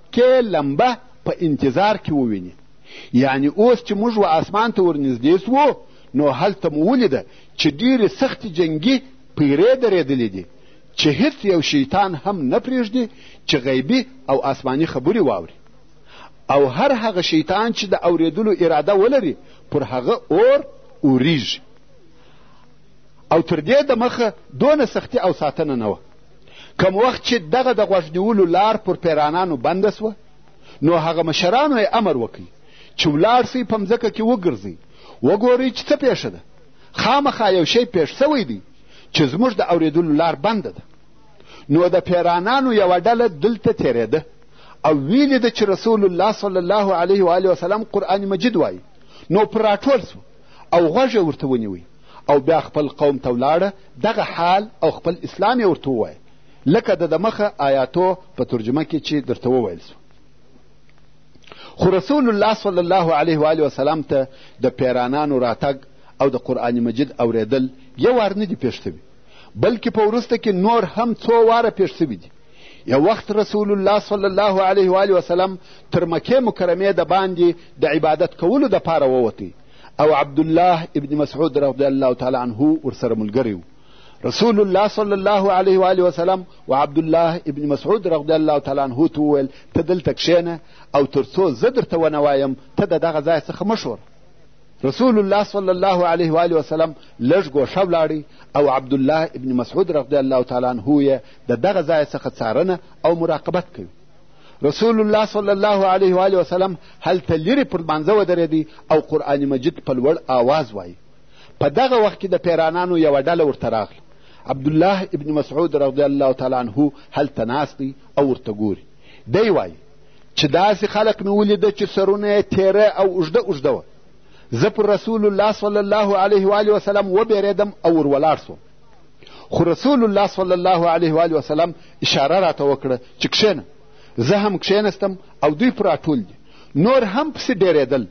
کې لمبه په انتظار کې وویني یعنی اوس چې موږ و آسمان ته ورنږدې سوو نو هلته مو ولیده چې ډېرې سختې جنګي پیرې درېدلې دي چې هیڅ یو شیطان هم نه پرېږدي چې غیبي او آسماني خبرې واوري او هر هغه شیطان چې د اورېدلو اراده ولري پر هغه اور اوریږي او تر دې د مخه دونه سختي او ساتنه نه وه کم وخت چې دغه د غوږ نیولو لار پر پیرانانو بنده سوه نو هغه مشرانو یې امر وکړي چې ولاړ سئ په مځکه کې وګرځئ وګورئ چې څه پېښه ده خامخا یو شی پېښ سوی دی چې زموږ د اورېدلو لار بنده ده نو د پیرانانو یوه ډله دلته تېرېده او ویلې ده چې رسول الله صلی الله علیه و وسلم قرآن مجید وایي نو پر راټول سو او غوږ یې ورته ونیوی او بیا خپل قوم ته ولاړه دغه حال او خپل اسلام یې ورته ووایه لکه د دمخه آیاتو په ترجمه کې چې درته وویل سو خو رسول الله صلی الله علیه و آله وسلم ته د پیرانانو راتګ او د قرآن مجید اوریدل یو وار نه دي پېښ شوي بلکې په وروسته کې نور هم څو واره پېښ شوي دي یو وخت رسول الله صلی الله علیه و وسلم تر مکې مکرمې د باندې د عبادت کولو دپاره ووتی او عبدالله ابن مسعود رضی الله تعالی عنه ورسره ملګری و رسول الله صلی الله علیه و آله وسلم و عبدالله ابن مسعود رضی الله تعالی عنه ته وویل ته دلته کښېنه او تر څو زه درته ونه وایم ته د دغه ځای څخه مه رسول الله صلی الله علیه و آله وسلم لږ ګوښه ولاړی او عبدالله ابن مسعود رضی الله تعالی عنه یې د دغه ځای څخه څارنه او مراقبت کوي رسول الله صلی الله علیه و آله وسلم هلته لیرې پر لمانځه ودرېدی او قرآن مجید په لوړ آواز وایي په دغه وخت کې د پیرانانو یوه ډله ورته راغله عبدالله ابن مسعود رضی الله تعالی عنه هلته ناست دی او ورته ګوري دی وایي چې داسې خلق مې ولیده چې سرونه یې تیره او اوږده اوږده وه زه پر رسول الله صلی الله علیه و آله وسلم وبېرېدم او ور ولاړ سوم خو رسول الله صلی الله علیه و آله وسلم اشاره راته وکړه چې کښېنه زه هم کښېنستم او دوی پر راټول دي نور هم پسې ډېرېدل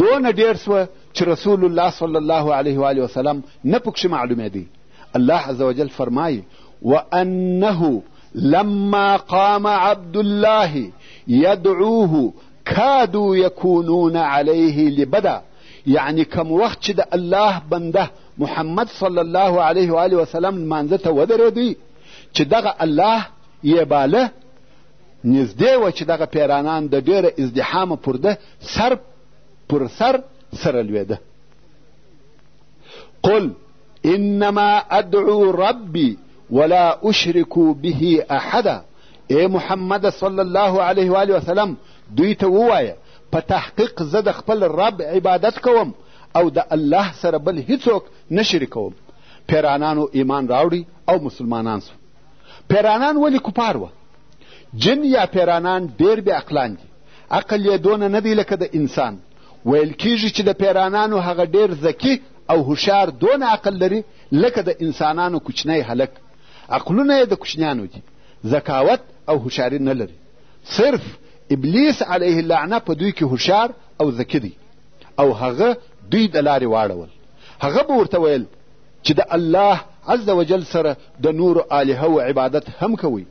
دونه ډېر سوه چې رسول الله صلی الله علیه و آله وسلم نه پکښې معلومېدی الله عز وجل فرمایي وانه لما قام عبد الله يدعوه کادو یکونون علیه لبدا یعنی کم وخت چې د الله بنده محمد صلی الله علیه و آله وسلم لمانځه ته ودرېدی چې دغه الله یې باله نږدې وه چې دغه پیرانان د ډېره ازدحامه پر ده سر پر سر سره لوېده قل انما ادعو ربي ولا اشرك به احدا اے محمد صلی الله علیه و آله وسلم دوی ته ووایه په تحقیق زه د خپل رب عبادت کوم او د الله سره بل هیڅوک نه شریکوم پیرانانو ایمان راوړي او مسلمانان سو پیرانان ولې کفار وه جن یا پیرانان ډېر بې عقلان دي عقل یې دونه نه دی لکه د انسان ویل کیږي چې د پیرانانو هغه ډېر ذکي او هوښیار دونه عقل لري لکه د انسانانو کوچنی هلک عقلونه یې د کوچنیانو دي ذکاوت او هوښیاري نه لري صرف ابلیس علیه اللعنه په دوی کې هوښیار او ذکي دی او هغه دوی د لارې واړول هغه به ورته ویل چې د الله عز وجل سره د نورو آلهه و عبادت هم کوئ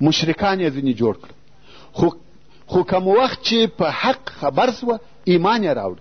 مشرکان یې ځینې جوړ کړل خو خو کم وخت چې په حق خبر سوه ایمان یې راوړ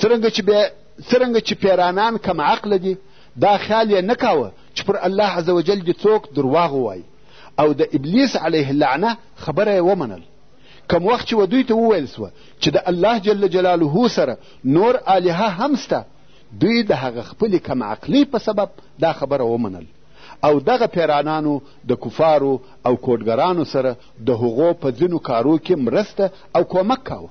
څرنګه چې بیا څرنګه چې پیرانان کم عقله دي دا خیال یې نه کاوه چې پر الله عز وجل دې څوک درواغ ووایي او د ابلیس علیه اللعنه خبره یې ومنل کم وخت چې و دوی ته وویل سوه چې د الله جل جلاله سره نور الهه هم سته دوی د هغه خپلې کم عقلۍ په سبب دا خبره ومنل او دغه پیرانانو د کفارو او کوډګرانو سره د هغو په ځینو کارو کې مرسته او کومک کاوه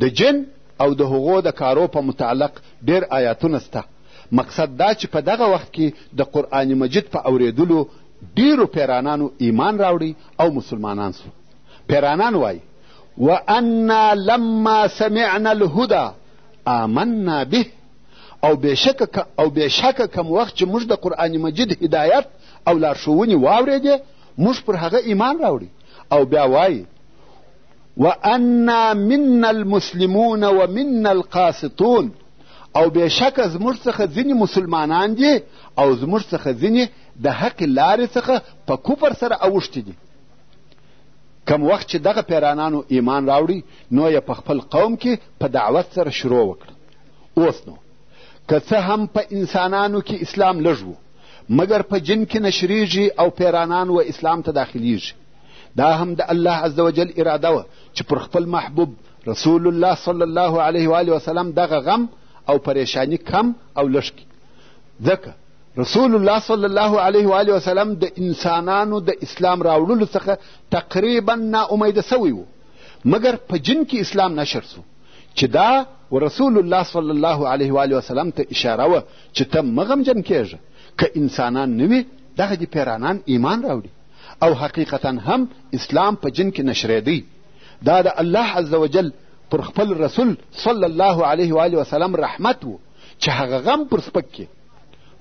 د جن او د هغو د کارو په متعلق ډېر آیاتونه سته، مقصد دا چې په دغه وخت کې د قرآن مجید په اورېدلو ډېرو پیرانانو ایمان راوړی او مسلمانان سو. پیرانان وایي وانا لما سمعنا الهدى آمنا به او بېشکه او بېشکه کم وخت چې موږ د قرآن مجید هدایت او لارښوونې واورېدې موږ پر هغه ایمان راوړي او بیا وایي وانا منا المسلمون ومنا القاسطون او بېشکه زموږ څخه ځینې مسلمانان دي او زموږ څخه ځینې د حق لارې څخه په کفر سره اوښتي دي کم وخت چې دغه پیرانانو ایمان راوړي نو یې په خپل قوم کې په دعوت سره شروع وکړه اوس نو که څه هم په انسانانو کې اسلام لږ و مګر په جن کې نشریږي او پیرانان و اسلام ته داخلیږي دا هم د الله عز وجل اراده وه چې پر خپل محبوب رسول الله صلی الله علیه و وسلم دغه غم او پریشانی کم او لږ کړي ځکه رسول الله صلی الله علیه و وسلم د انسانانو د اسلام راوړلو څخه تقریبا ناامیده سوی و مګر په جن کې اسلام نشر سو چې دا و رسول الله صلی الله علیه و وسلم ته اشاره وه چې ته مه غمجن کېږه که انسانان نه وي دغه دې پیرانان ایمان راوړي او حقیقتا هم اسلام په جن کې نشرېدی دا د الله عز وجل پر خپل رسول صلی الله علیه و آله وسلم رحمت و چې هغه غم پر سپک کې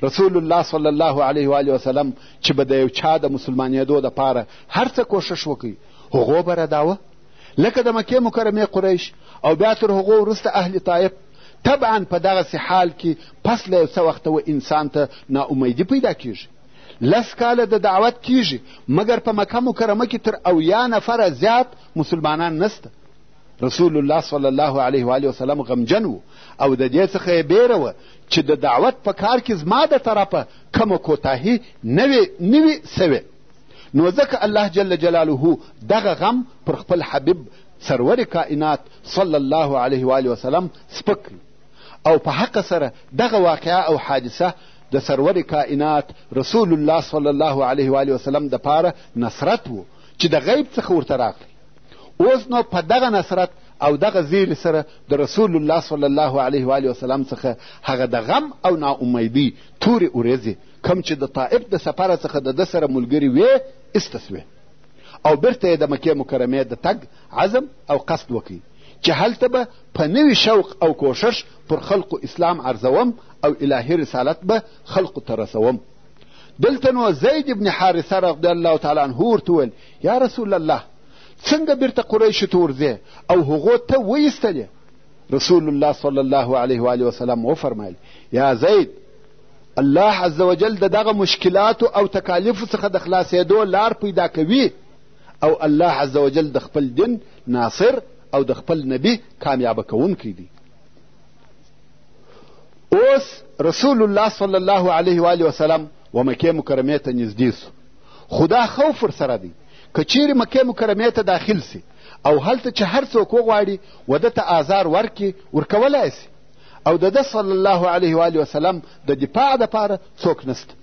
رسول الله صلی الله علیه و آله وسلم چې به د یو چا د مسلمانېدو دپاره هر څه کوښښ وکړي هغو به رداوه لکه د مکې مکرمې قریش او بیا تر هغو وروسته اهل طایف طبعا په دغسې حال کې پس له یو څه وخته و انسان ته ناامیدي پیدا کیږي لس کاله د دعوت کیږي مګر په مکه مکرمه کې تر اویا نفره زیات مسلمانان نسته رسول الله صلی الله علیه و وسلم غمجن و او د دې څخه یې بیره وه چې د دعوت په کار کې زما د طرفه کومه کوتاهي نه وي سوې نو ځکه الله جل جلاله دغه غم پر خپل حبیب سرور کائنات صلی الله علیه و وسلم سپک او په حق سره دغه واقعه او حادثه د سرور کائنات رسول الله صلی الله علیه و آله وسلم د پاره نصرت و چې د غیب څخه ورته راغلی اوس نو په دغه نصرت او دغه زیرې سره د رسول الله صلی الله علیه و وسلم څخه هغه د غم او ناامیدۍ تورې ورځې کم چې د طائف د سفره څخه د ده سره ملګري وې ایسته سوې او بیرته یې د مکې مکرمې د تګ عزم او قصد وکړي چې هلته به په نوي شوق او کوښښ پر خلقو اسلام عرضوم او الهي رسالت به خلقو ته رسوم دلته نو زید ابن حارثه رضی الله تعالی عنه ورته وویل یا رسول الله څنګه بیرته قریشو ته ورځې او هغو ته وایستلې رسول الله صلی الله علیه و وسلم وفرمایل یا زید الله عز وجل د دغه مشکلاتو او تکالیفو څخه د خلاصېدو لار پیدا کوي او الله عز وجل د خپل دین ناصر او د خپل نبی کامیابه کوونکی دی اوس رسول الله صلی الله علیه و وسلم و مکې مکرمې ته نږدې سو خو دا خوف ورسره دی که چیرې مکې مکرمې ته داخل سي او هلته چې هر څوک وغواړي و ده ته آزار ورکړي ورکولای سي او د ده صلی الله علیه و وسلم د دفاع دپاره څوک نسته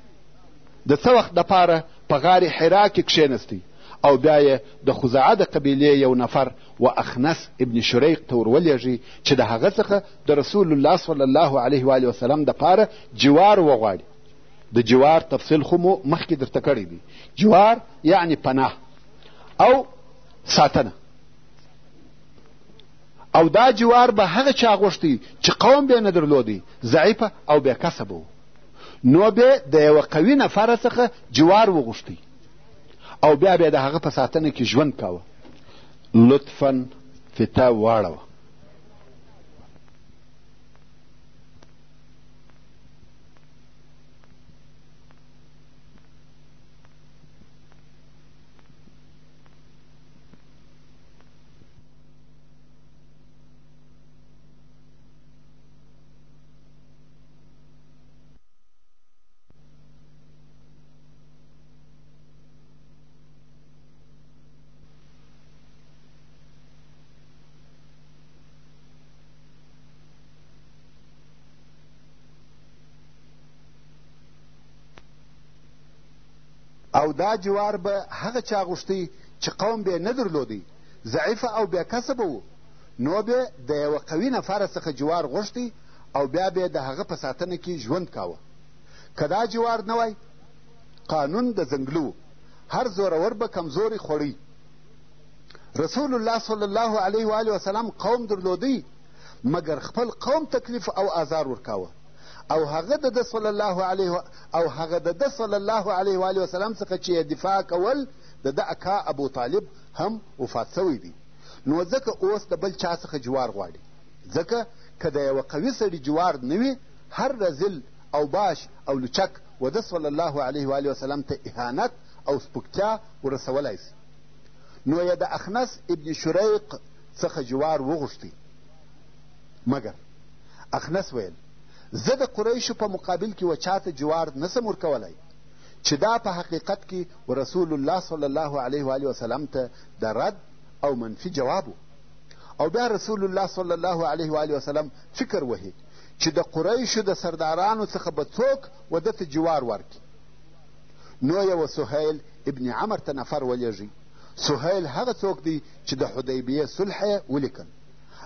د څه وخت دپاره په غار حرا کې کښېنستی او بیا یې د خزاعه د قبیلې یو نفر و اخنس ابن شریق ته ورولېږي چې د هغه څخه د رسول الله صلی الله علیه و وسلم دپاره جوار وغواړي د جوار تفصیل خو مو مخکې درته کړی دی جوار یعنی پناه او ساتنه او دا جوار به هغه چا غوښتی چې قوم به نه درلودی ضعیفه او بې کسبه نو به د یوه قوي نفر څخه جوار وغوښتی او بیا بیا د هغه په ساتنه کې ژوند کاوه لطفا فتا واړوه او دا جوار به هغه چا غوښتی چې قوم به یې نه درلودی ضعیفه او بې کسبه و نو به د یوه قوي نفر څخه جوار غوښتی او بیا به د هغه په ساتنه کې ژوند کاوه که دا جوار نه وای قانون د ځنګلو هر زورور به کمزوری خوړی رسول الله صلی الله علیه و آله وسلم قوم درلودی مګر خپل قوم تکلیف او آزار ورکاوه او هغه د ده صلی الله علیه او هغه د ده صلی الله علیه و آله وسلم څخه چې دفاع کول د ده اکا ابو طالب هم وفات سوی دی نو ځکه اوس د بل چا څخه جوار غواړي ځکه که د یوه قوي سړي جوار نه وي هر رزل او باش او لوچک و ده صلی الله علیه وآله وسلم ته اهانت او سپکتیا ورسولای سي نو یې د اخنس ابن شریق څخه جوار وغوښتی مګر اخنس ویل زه د قریشو په مقابل کې و چاته جوار نسم ورکولای چې دا په حقیقت کې رسول الله صلی الله علیه وآله وسلم ته د رد او منفي جواب و او بیا رسول الله صلی الله علیه وآله وسلم فکر وهي چې د قریشو د سردارانو څخه به څوک و ده ته جوار ورکړي نو یوه سهیل ابن عمر ته نفر ولیږي سهیل هغه څوک دی چې د حدیبیې صلح یې ولیکل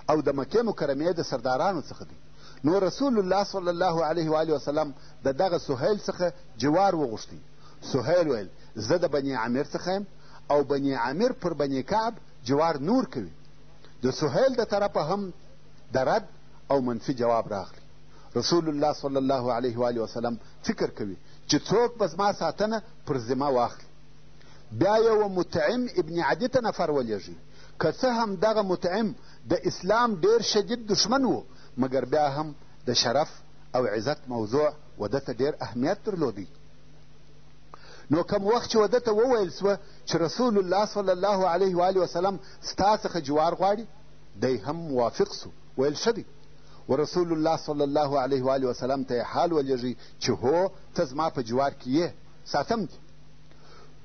او د مکې مکرمې د سردارانو څخه دی نو رسول الله صلی الله علیه وآله وسلم د دغه سهیل څخه جوار وغوښتی. سهیل ویل، زه د بني عامر څخه یم او بني عامر پر بني کعب جوار نور کوي. د سهیل د طرفه هم د رد او منفي جواب راغلی. رسول الله صلی الله علیه وآله وسلم فکر کوي چې څوک به زما ساتنه پر ذمه واخلي. بیا یې و مطعم ابن عدي ته نفر ولېږي. که څه هم دغه مطعم د اسلام ډېر شدید دښمن و، مګر بیا هم د شرف او عزت موضوع وده ته ډېر اهمیت درلودی نو کم وخت چې وده ته وویل سوه چې رسول الله صلی الله علیه و آله وسلم ستا څخه جوار غواړي دی هم موافق سو ویل ښه دی و رسول الله صلی الله علیه و آله وسلم ته یې حال ولېږئ چې هو ته زما په جوار کې یې ساتم دي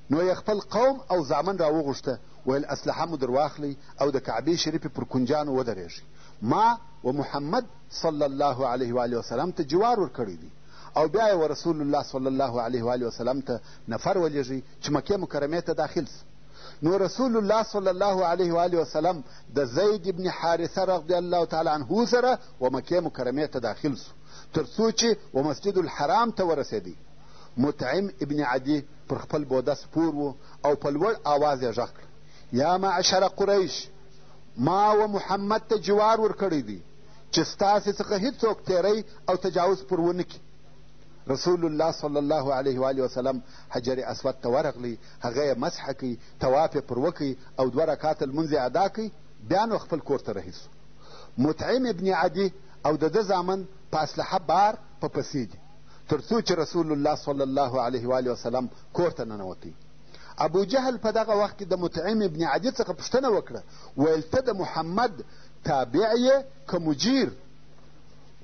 نو یې خپل قوم او زامن راوغوښته ویل اسلحه مو درواخلئ او د کعبې شریفې پر کنجانو ودرېږئ ما و محمد صلی الله علیه وآله وسلم ته جوار ورکړی دی او بیا یې و رسول الله صلی الله علیه وآله وسلم ته نفر ولیږی چې مکې مکرمې ته داخل سو نو رسول الله صلی الله علیه وآله وسلم د زید ابن حارثه رضی الله تعالی عنه سره و مکې مکرمې ته داخل سو تر څو چې و مسجد الحرام ته ورسېدی مطعم ابن عدي پر خپل بوده سپور و او په لوړ آواز یې غږ کړ یا معشر قریش ما و محمد ته جوار ورکړی دی چې ستاسې څخه هیڅوک تیری او تجاوز پر ونه کړي رسول الله صلی الله علیه و وسلم حجر اسود ته ورغلی هغه یې مسح کړي طواف یې پر وکړي او دوه رکاته لمونځ یې ادا کړي بیا نو خپل کور ته رهي سو مطعم ابن عدي او د ده زامن په اسلحه بار په پسې دي تر څو چې رسول الله صلی الله علیه و وسلم کور ته ننوتی ابو جهل په دغه وخت کې د مطعم ابن عدي څخه پوښتنه وکړه ویل ته د محمد تابع یې که مجیر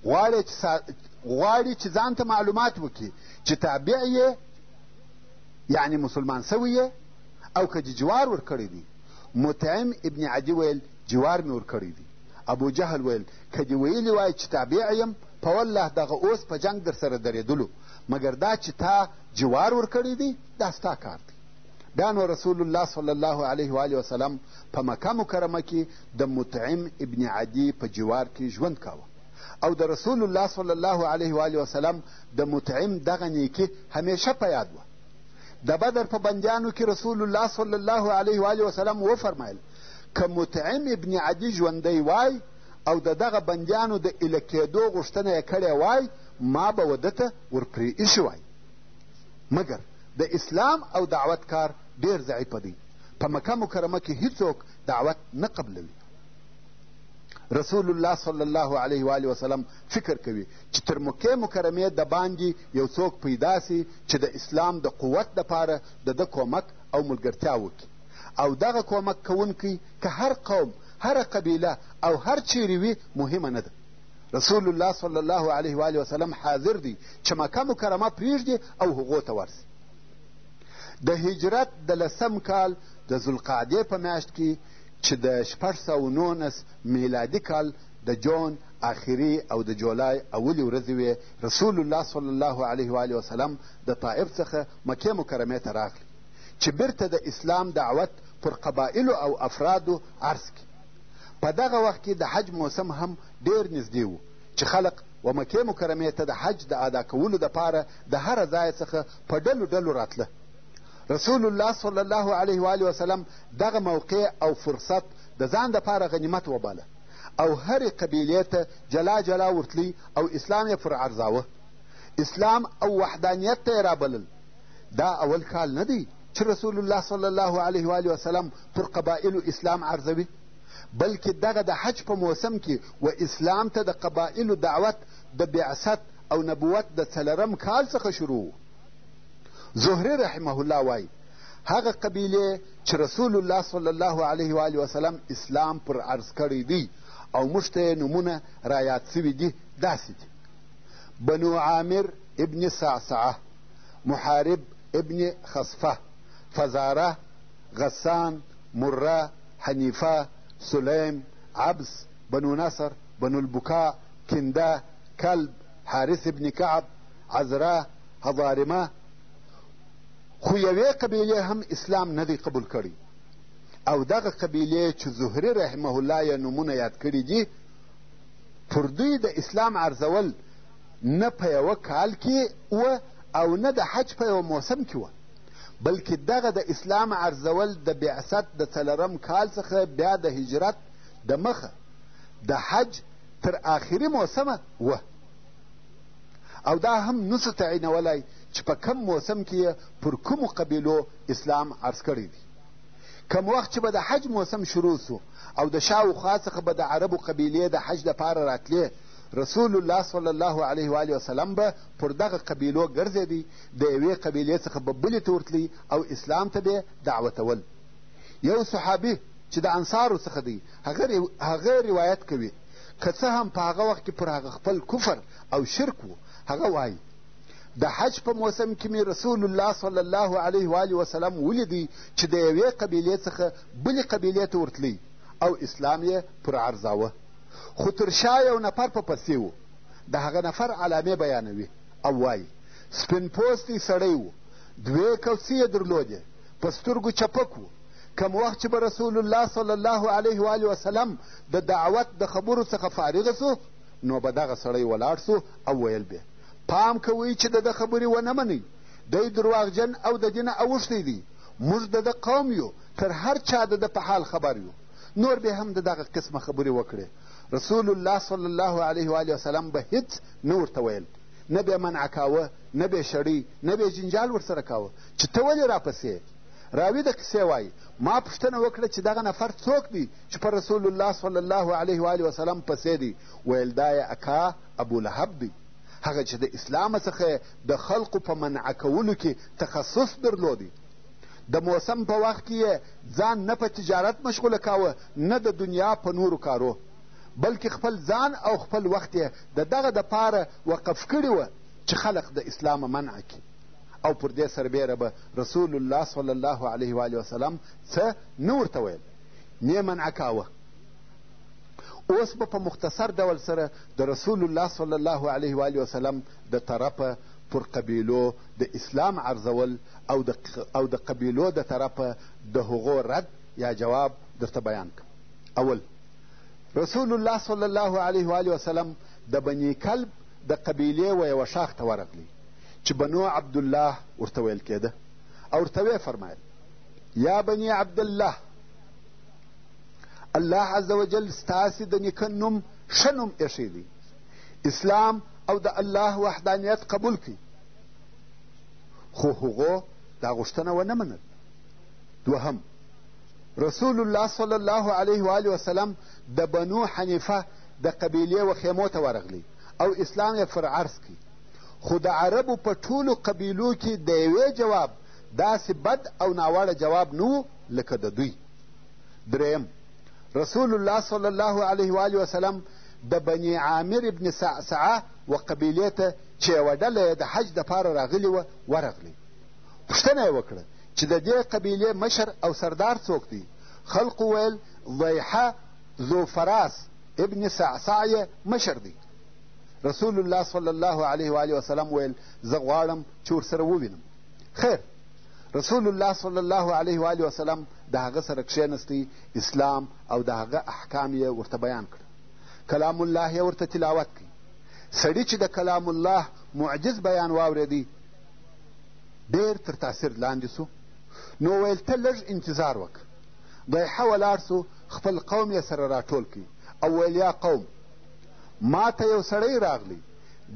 غواړې چې سا... غواړي چې ځان ته معلومات وکړي چې تابع یې یعنی مسلمان سوی یې او که چې جوار ورکړی دی مطعم ابن عدي ویل جوار مې ورکړی دی ابو جهل ویل که دې ویلي وای چې تابع یم په والله دغه اوس په جنګ در سره درېدلو مګر دا چې تا جوار ورکړی دی دا ستا کار دی بیا نو رسول الله صلی الله علیه و وسلم په مکه مکرمه کې د مطعم ابن عدي په جوار کې ژوند کاوه او د رسول الله صلی الله علیه و وسلم د مطعم دغه نیکي همیشه په یاد وه د بدر په بندیانو کې رسول الله صلی الله علیه و وسلم وفرمایل که مطعم ابن عدي ژوندی وای او د دغه بندیانو د ایله کېدو غوښتنه یې کړې وای ما به ودته ورپرې ایښي وای مګر د اسلام او دعوت کار ډېر ضعیف دی په مکه مکرمه کې هیڅوک دعوت نه قبلوي رسول الله صلی الله علیه و آله وسلم فکر کوي چې تر مکې مکرمې د باندې یو څوک پیدا سي چې د اسلام د قوت دپاره د ده کمک او ملګرتیا وکړي او دغه کمک کوونکی که هر قوم هره قبیله او هر چیرې وي مهمه نه ده رسول الله صلی الله علیه و آله وسلم حاضر دی چې مکه مکرمه پرېږدي او هغو ته ورسي د هجرت د لسم کال د ذوالقعدې په میاشت کې چې د شپږ سوه نولس میلادي کال د جون آخري او د جولای اولې ورځې وې رسول الله صلی الله علیه و آله وسلم د طائف څخه مکې مکرمې ته راغلی چې بیرته د اسلام دعوت پر قبایلو او افرادو عرض کړي په دغه وخت کې د حج موسم هم ډېر نږدې و چې خلق و مکې مکرمې ته د حج د ادا کولو دپاره د هره ځای څخه په ډلو ډلو راتله رسول الله صلی الله علیه و آله وسلم دغه موقع او فرصت د ځان دپاره غنیمت وباله او هرې قبیلې ته جلا جلا ورتلی او اسلام یې پر عرضاوه اسلام او وحدانیت ته یې رابلل دا اول کال نه دی چې رسول الله صلی الله علیه و وسلم پر قبایلو اسلام عرضوي بلکې دغه د حج په موسم کې و اسلام ته د قبایلو دعوت د بعثت او نبوت د څلرم کال څخه شروع زهري رحمه الله وایي هغه قبیلې چې رسول الله صلی الله علیه و وسلم اسلام پر عرض کړی دی او موږ ته یې نومونه رایاد سوي دي داسې دي بنو عامر ابن صعصعه محارب ابن خصفه، فزاره، غسان، مره، حنیفه، سلیم، عبس، بنو نصر، بنو البکاء، کنده، کلب، حارث ابن کعب، عذره، هضارمه، خو یوې قبیلې هم اسلام نه دی قبول کړی او دغه قبیلې چې زهري رحمه الله یې نومونه یاد کړي دي پر دوی د اسلام ارزول نه په یوه کال کې و او نه د حج په یوه موسم کې و بلکې دغه د اسلام ارزول د بعثت د څلورم کال څخه بیا د هجرت د مخه د حج تر آخري موسمه و او دا هم نسو تعینولی چې په کم موسم کې یې پر کومو قبیلو اسلام عرض کړی دی کم وخت چې به د حج موسم شروع سو او د شاوخوا څخه به د عربو قبیلې د حج لپاره راتلې رسول الله صلی الله علیه و آله وسلم به پر دغه قبیلو ګرځېدی د یوې قبیلې څخه به بلې ته ورتلی او اسلام ته به دعوتول یو صحابي چې د انصارو څخه دی هغه هغه روایت کوي که څه هم په هغه وخت کې پر هغه خپل کفر او شرک و هغه وایي د حج په موسم کې مې رسول الله صلی الله علیه و آله وسلم ولیدی چې د یوې قبیلې څخه بلې قبیلې ته ورتلی او اسلام یې پر عرضاوه خو تر شا یو نفر په پسې و د هغه نفر علامې بیانوي او وایي سپین پوستی سړی و دوې کوڅې یې درلودې په سترګو چپک و کم وخت چې به رسول الله صلی الله علیه و آله وسلم د دعوت د خبرو څخه فارغ سو نو به دغه سړی ولاړ سو او ویل به پام کوئ چې د ده خبرې ونه منئ دی درواغجن او د دینه اوښتی دی موږ د ده قوم یو تر هر چا د ده په حال خبر یو نور به هم د دغه قسمه خبرې وکړې رسول الله صلی الله علیه و وسلم به هیڅ نه ورته ویل نه به منع کاوه نه به شړی نه به جنجال ورسره کاوه چې ته ولې راپسې راوي د قصې وایي ما پوښتنه وکړه چې دغه نفر څوک دی چې په رسول الله صلی الله علیه و وسلم پسې دی ویل دا یې اکا ابولهب دی هغه چې د اسلامه څخه د خلقو په منع کولو کې تخصص درلودی د موسم په وخت کې یې ځان نه په تجارت مشغوله کاوه نه د دنیا په نورو کارو بلکې خپل ځان او خپل وخت یې د دغه دپاره وقف کړي وه چې خلق د اسلامه منع کړي او پر دې سربېره به رسول الله صلی الله علیه و وسلم څه نه ورته ویل نه منع کاوه اوس به په مختصر ډول سره د رسول الله صلی الله علیه و وسلم د طرفه پر قبیلو د اسلام عرضول او د قبیلو د طرفه د هغو رد یا جواب درته بیان کړم اول رسول الله صلی الله علیه و آله وسلم د بني کلب د قبیلې و یوه ښاخ ته ورغلی چې بنو عبدالله ورته ویل کېده او ورته ویې فرمایل یا بني عبدالله الله عز وجل ستاسې د نیکه نوم ښه نوم ایښی دی اسلام او د الله وحدانیت قبول کړي خو هغو دا غوښتنه ونه منل دوهم رسول الله صلی الله علیه و آله وسلم د بنو حنیفه د قبیلې و خیمو ته ورغلی او اسلام یې پر عرض کړي خو د عربو په ټولو قبیلو کې د یوې جواب داسې بد او ناوړه جواب نه لکه د دوی دریم رسول الله صلی الله علیه و آله وسلم د بني عامر ابن سعسعه و قبیلې ته چې یوه ډله یې د حج دپاره راغلي وه ورغلی پوښتنه یې وکړه چې د دې قبیلې مشر او سردار څوک دی خلقو ویل ضیحه ذو فراس ابن سعسع یې مشر دی رسول الله صلی الله علیه و وسلم ویل زه غواړم چې ورسره ووینم خیر رسول الله صلی الله علیه و آله وسلم د هغه سره کښېنستی اسلام او د هغه احکام یې ورته بیان کړل کلام الله یې ورته تلاوت کړي سړي چې د کلام الله معجز بیان واورېدی ډېر تر تاثیر لاندې سو نو ویل ته لږ انتظار وکړه ضیحه ولاړ سو خپل قوم یې سره راټول کړي او ویل یا قوم ما ته یو سړی راغلی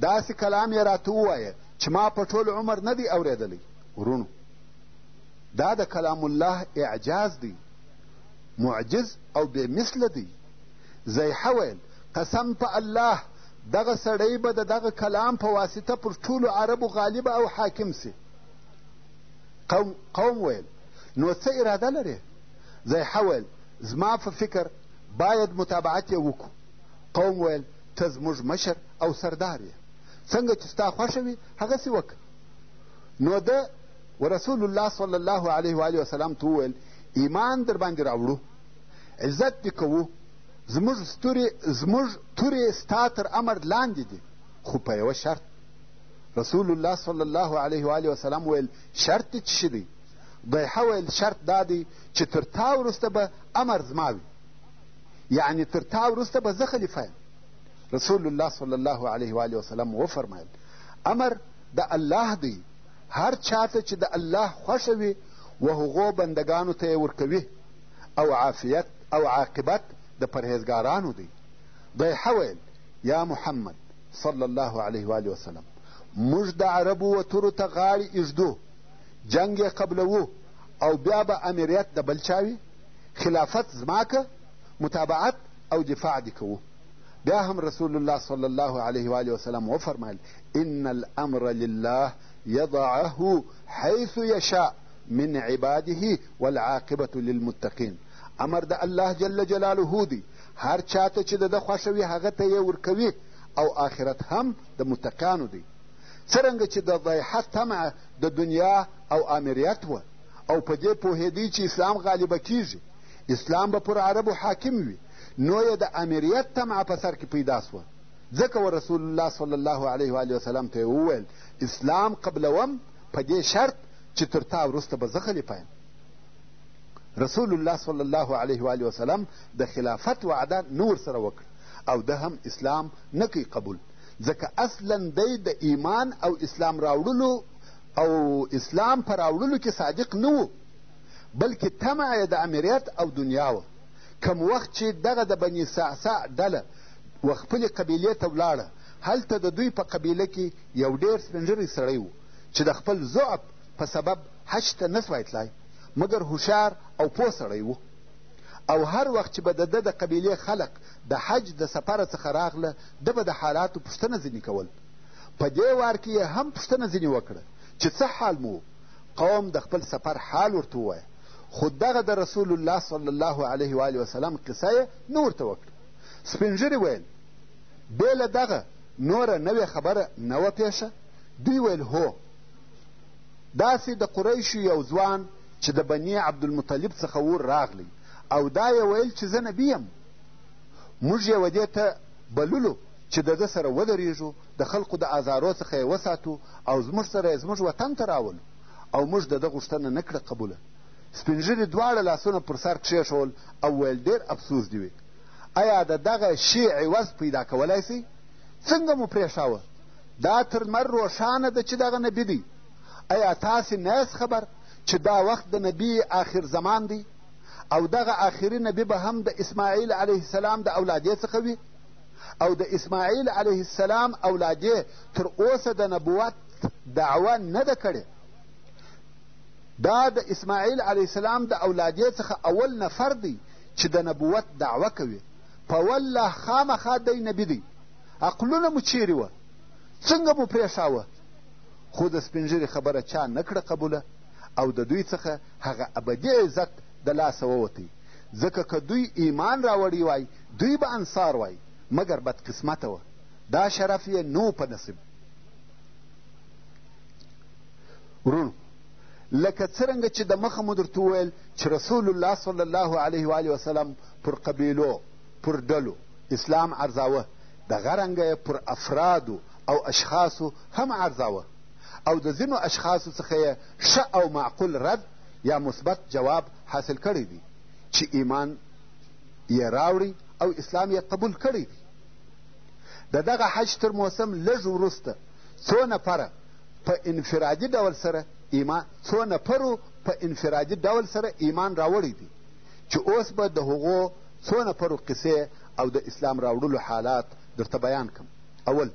داسې کلام یې راته ووایه چې ما په ټول عمر نه دی اورېدلی ورونو دا د کلام الله اعجاز دی معجز او بې مثله دی زیحه ویل قسم په الله دغه سړی به د دغه کلام په واسطه پر ټولو عربو غالب او حاکم سي قوم, قوم ویل نو څه اراده لرې زیحه ویل زما په فکر باید متابعت یې وکړو قوم ویل ته زموږ مشر او سردار یې څنګه چې ستا خوښه وي هغسې وکړه نو ده ورسول الله صلی الله علیه و آله وسلم ته وویل ایمان در باندې راوړو عزت دې کوو زموږ ستورې زموږ تورې ستا تر امر لاندې دي خو په یوه شرط رسول الله صلی الله علیه و آله وسلم ویل شرط دې څه شي دی ضیحه ویل شرط دا دی چې تر تا وروسته به امر زما وي یعنې تر تا وروسته به زه خلیفه یم رسول الله صلی الله علیه وآله وسلم وفرمایل امر د الله دی هر چاته چې د الله خوښه وي و هغو بندګانو ته یې ورکوي او عافیت او عاقبت د پرهیزګارانو دی دی ویل یا محمد صلی الله علیه وآله وسلم موږ د عربو وترو ته غاړې ایږدو جنګ یې قبلوو او بیا به امریت د بل چا وي خلافت زما که متابعت او دفاع دې کوو بیا هم رسول الله صلی الله علیه و آله وسلم وفرمایل ان الامر لله یضعه حیث یشاء من عباده والعاقبة للمتقین امر د الله جل جلاله دی هر چاته چې د ده خوښه وي هغه ته یې ورکوي او آخرت هم د متقیانو دی څرنګه چې د ضیحه طمع د دنیا او آمریت وه او په دې پوهېدی چې اسلام غالبه کیږي اسلام به پر عربو حاکم وي نو یې د امریت طمعه په سر کې پیدا سوه ځکه و رسول الله صلی الله علیه وآله وسلم ته یې وویل اسلام قبلوم په دې شرط چې تر تا وروسته به زه خلیفه یم رسول الله صلی الله علیه وآله وسلم د خلافت وعده نه ورسره وکړه او ده هم اسلام نه کوي قبول ځکه اصلا دی د ایمان او اسلام راوړلو او اسلام په راوړلو کې صادق نه و بلکې طمع یې د امریت او دنیا وه کوم وخت چې دغه د بني سعسع ډله و خپلې قبیلې ته ولاړه هلته د دوی په قبیله کې یو ډېر سپینږیری سړی و چې د خپل ضعف په سبب حج ته نه سوای تلای مګر هوښیار او پوه سړی و او هر وخت چې به د ده د قبیلې خلق د حج د سفره څخه راغله ده به د حالاتو پوښتنه ځینې کول په دې وار کې یې هم پوښتنه ځینې وکړه چې څه حال مو قوم د خپل سفر حال ورته ووایه خو دغه د رسول الله صلی الله علیه و وسلم قصه یې نه ورته وکړه سپین ږیري ویل بې له دغه نوره نوې خبره نه وه پېښه دوی ویل هو داسې د قریشو یو ځوان چې د بني عبدالمطلب څخه و راغلی او دا یې ویل چې زه نبي یم موږ یې ودې ته بللو چې د ده سره ودرېږو د خلقو د آزارو څخه یې وساتو او زموږ سره یې زموږ وطن ته راولو او موږ د ده غوښتنه نه کړه قبوله. سپین ږیري دواړه لاسونه پر سر کښېښول او ویل ډېر افسوس دي وي. ایا د دغه شي عوض پیدا کولای سئ؟ څنګه مو پرېښاوه؟ دا تر لمر روښانه ده چې دغه نبي دی. ایا تاسې نه یاست خبر چې دا وخت د نبي آخر زمان دی او دغه آخري نبي به هم د اسماعیل علیه السلام د اولادې څخه وي؟ او د اسماعیل علیه السلام اولادې تر اوسه د نبوت دعوه نه ده کړې دا د اسماعیل علیه السلام د اولادې څخه اول نفر دی چې د نبوت دعوه کوي په والله خامخا دی نبي دی عقلونه مو چیرې وه څنګه مو پرېښاوه خو د سپینږیري خبره چا نه کړه قبوله او د دوی څخه هغه ابدي عزت د لاسه ووتی ځکه که دوی ایمان راوړی وای دوی به انصار وای مګر بد قسمته وه دا شرف یې نو په نصیب ورونو لکه څرنګه چې د مخه مو درته وویل چې رسول الله صلی الله علیه و وسلم پر قبیلو پر ډلو اسلام ارزاوه دغه رنګه یې پر افرادو او اشخاصو هم ارزاوه او د ځینو اشخاصو څخه یې ښه او معقول رد یا مثبت جواب حاصل کړی دی چې ایمان یې راوړی او اسلام یې قبول کړی دی د دغه حج تر موسم لږ وروسته څو نفره په انفرادي ډول سره ایمان څو نفرو په انفرادي ډول سره ایمان راوړی دی چې اوس به د هغو څو نفرو قصې او د اسلام راوړلو حالات درته بیان کم اول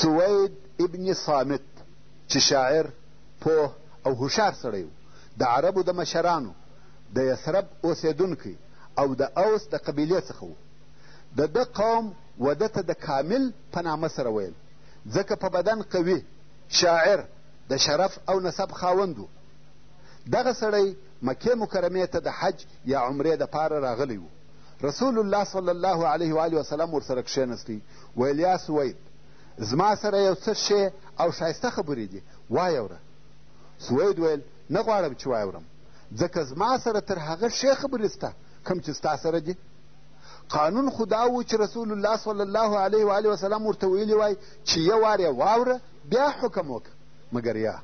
سوید ابن صامت چې شاعر پوه او هوښیار سړی و، د عربو د مشرانو، د یثرب اوسېدونکی او د اوس د قبیلې څخه و. د ده قوم و ده ته د کامل په نامه سره ویل، ځکه په بدن قوي، شاعر، د شرف او نسب خاوند و. دغه سړی مکې مکرمې ته د حج یا عمرې دپاره راغلی و. رسول الله صلی الله علیه وآله وسلم ورسره کښېنستی، ویل، یا سوید! زما سره یو څه ښې او ښایسته خبرې دي وایوره سوید ویل نه غواړم چې وایورم ځکه زما سره تر هغه ښې خبرې سته کوم چې ستا سره دي قانون خو دا و چې رسول الله صلی الله علیه و علیه وسلم ورته ویلي وای چې یو وار یې واوره بیا حکم وکړه مګر یا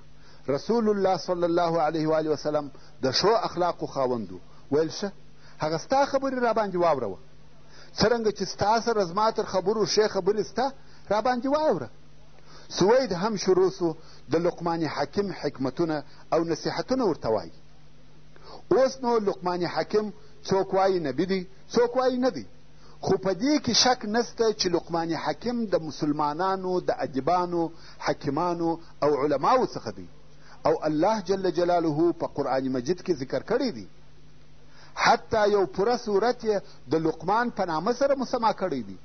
رسول الله صلی الله علیه و علیه وسلم د ښو اخلاقو خاوند ویل ښه هغه ستا خبرې راباندې واوروه څرنګه چې ستا سره زما تر خبرو ښې خبرې سته راباندې واوره سوید هم شروع سو د لقمان حکیم حکمتونه او نصیحتونه ورته وایي اوس نو لقمان حکیم څوک وایي نبي دی څوک وایي نه دی خو په دې کې شک نسته چې لقمان حکیم د مسلمانانو د ادیبانو حکیمانو او علماو څخه دی او الله جل جلاله په قرآن مجید کې ذکر کړی دی حتی یو پوره صورت یې د لقمان په نامه سره مسما کړی دی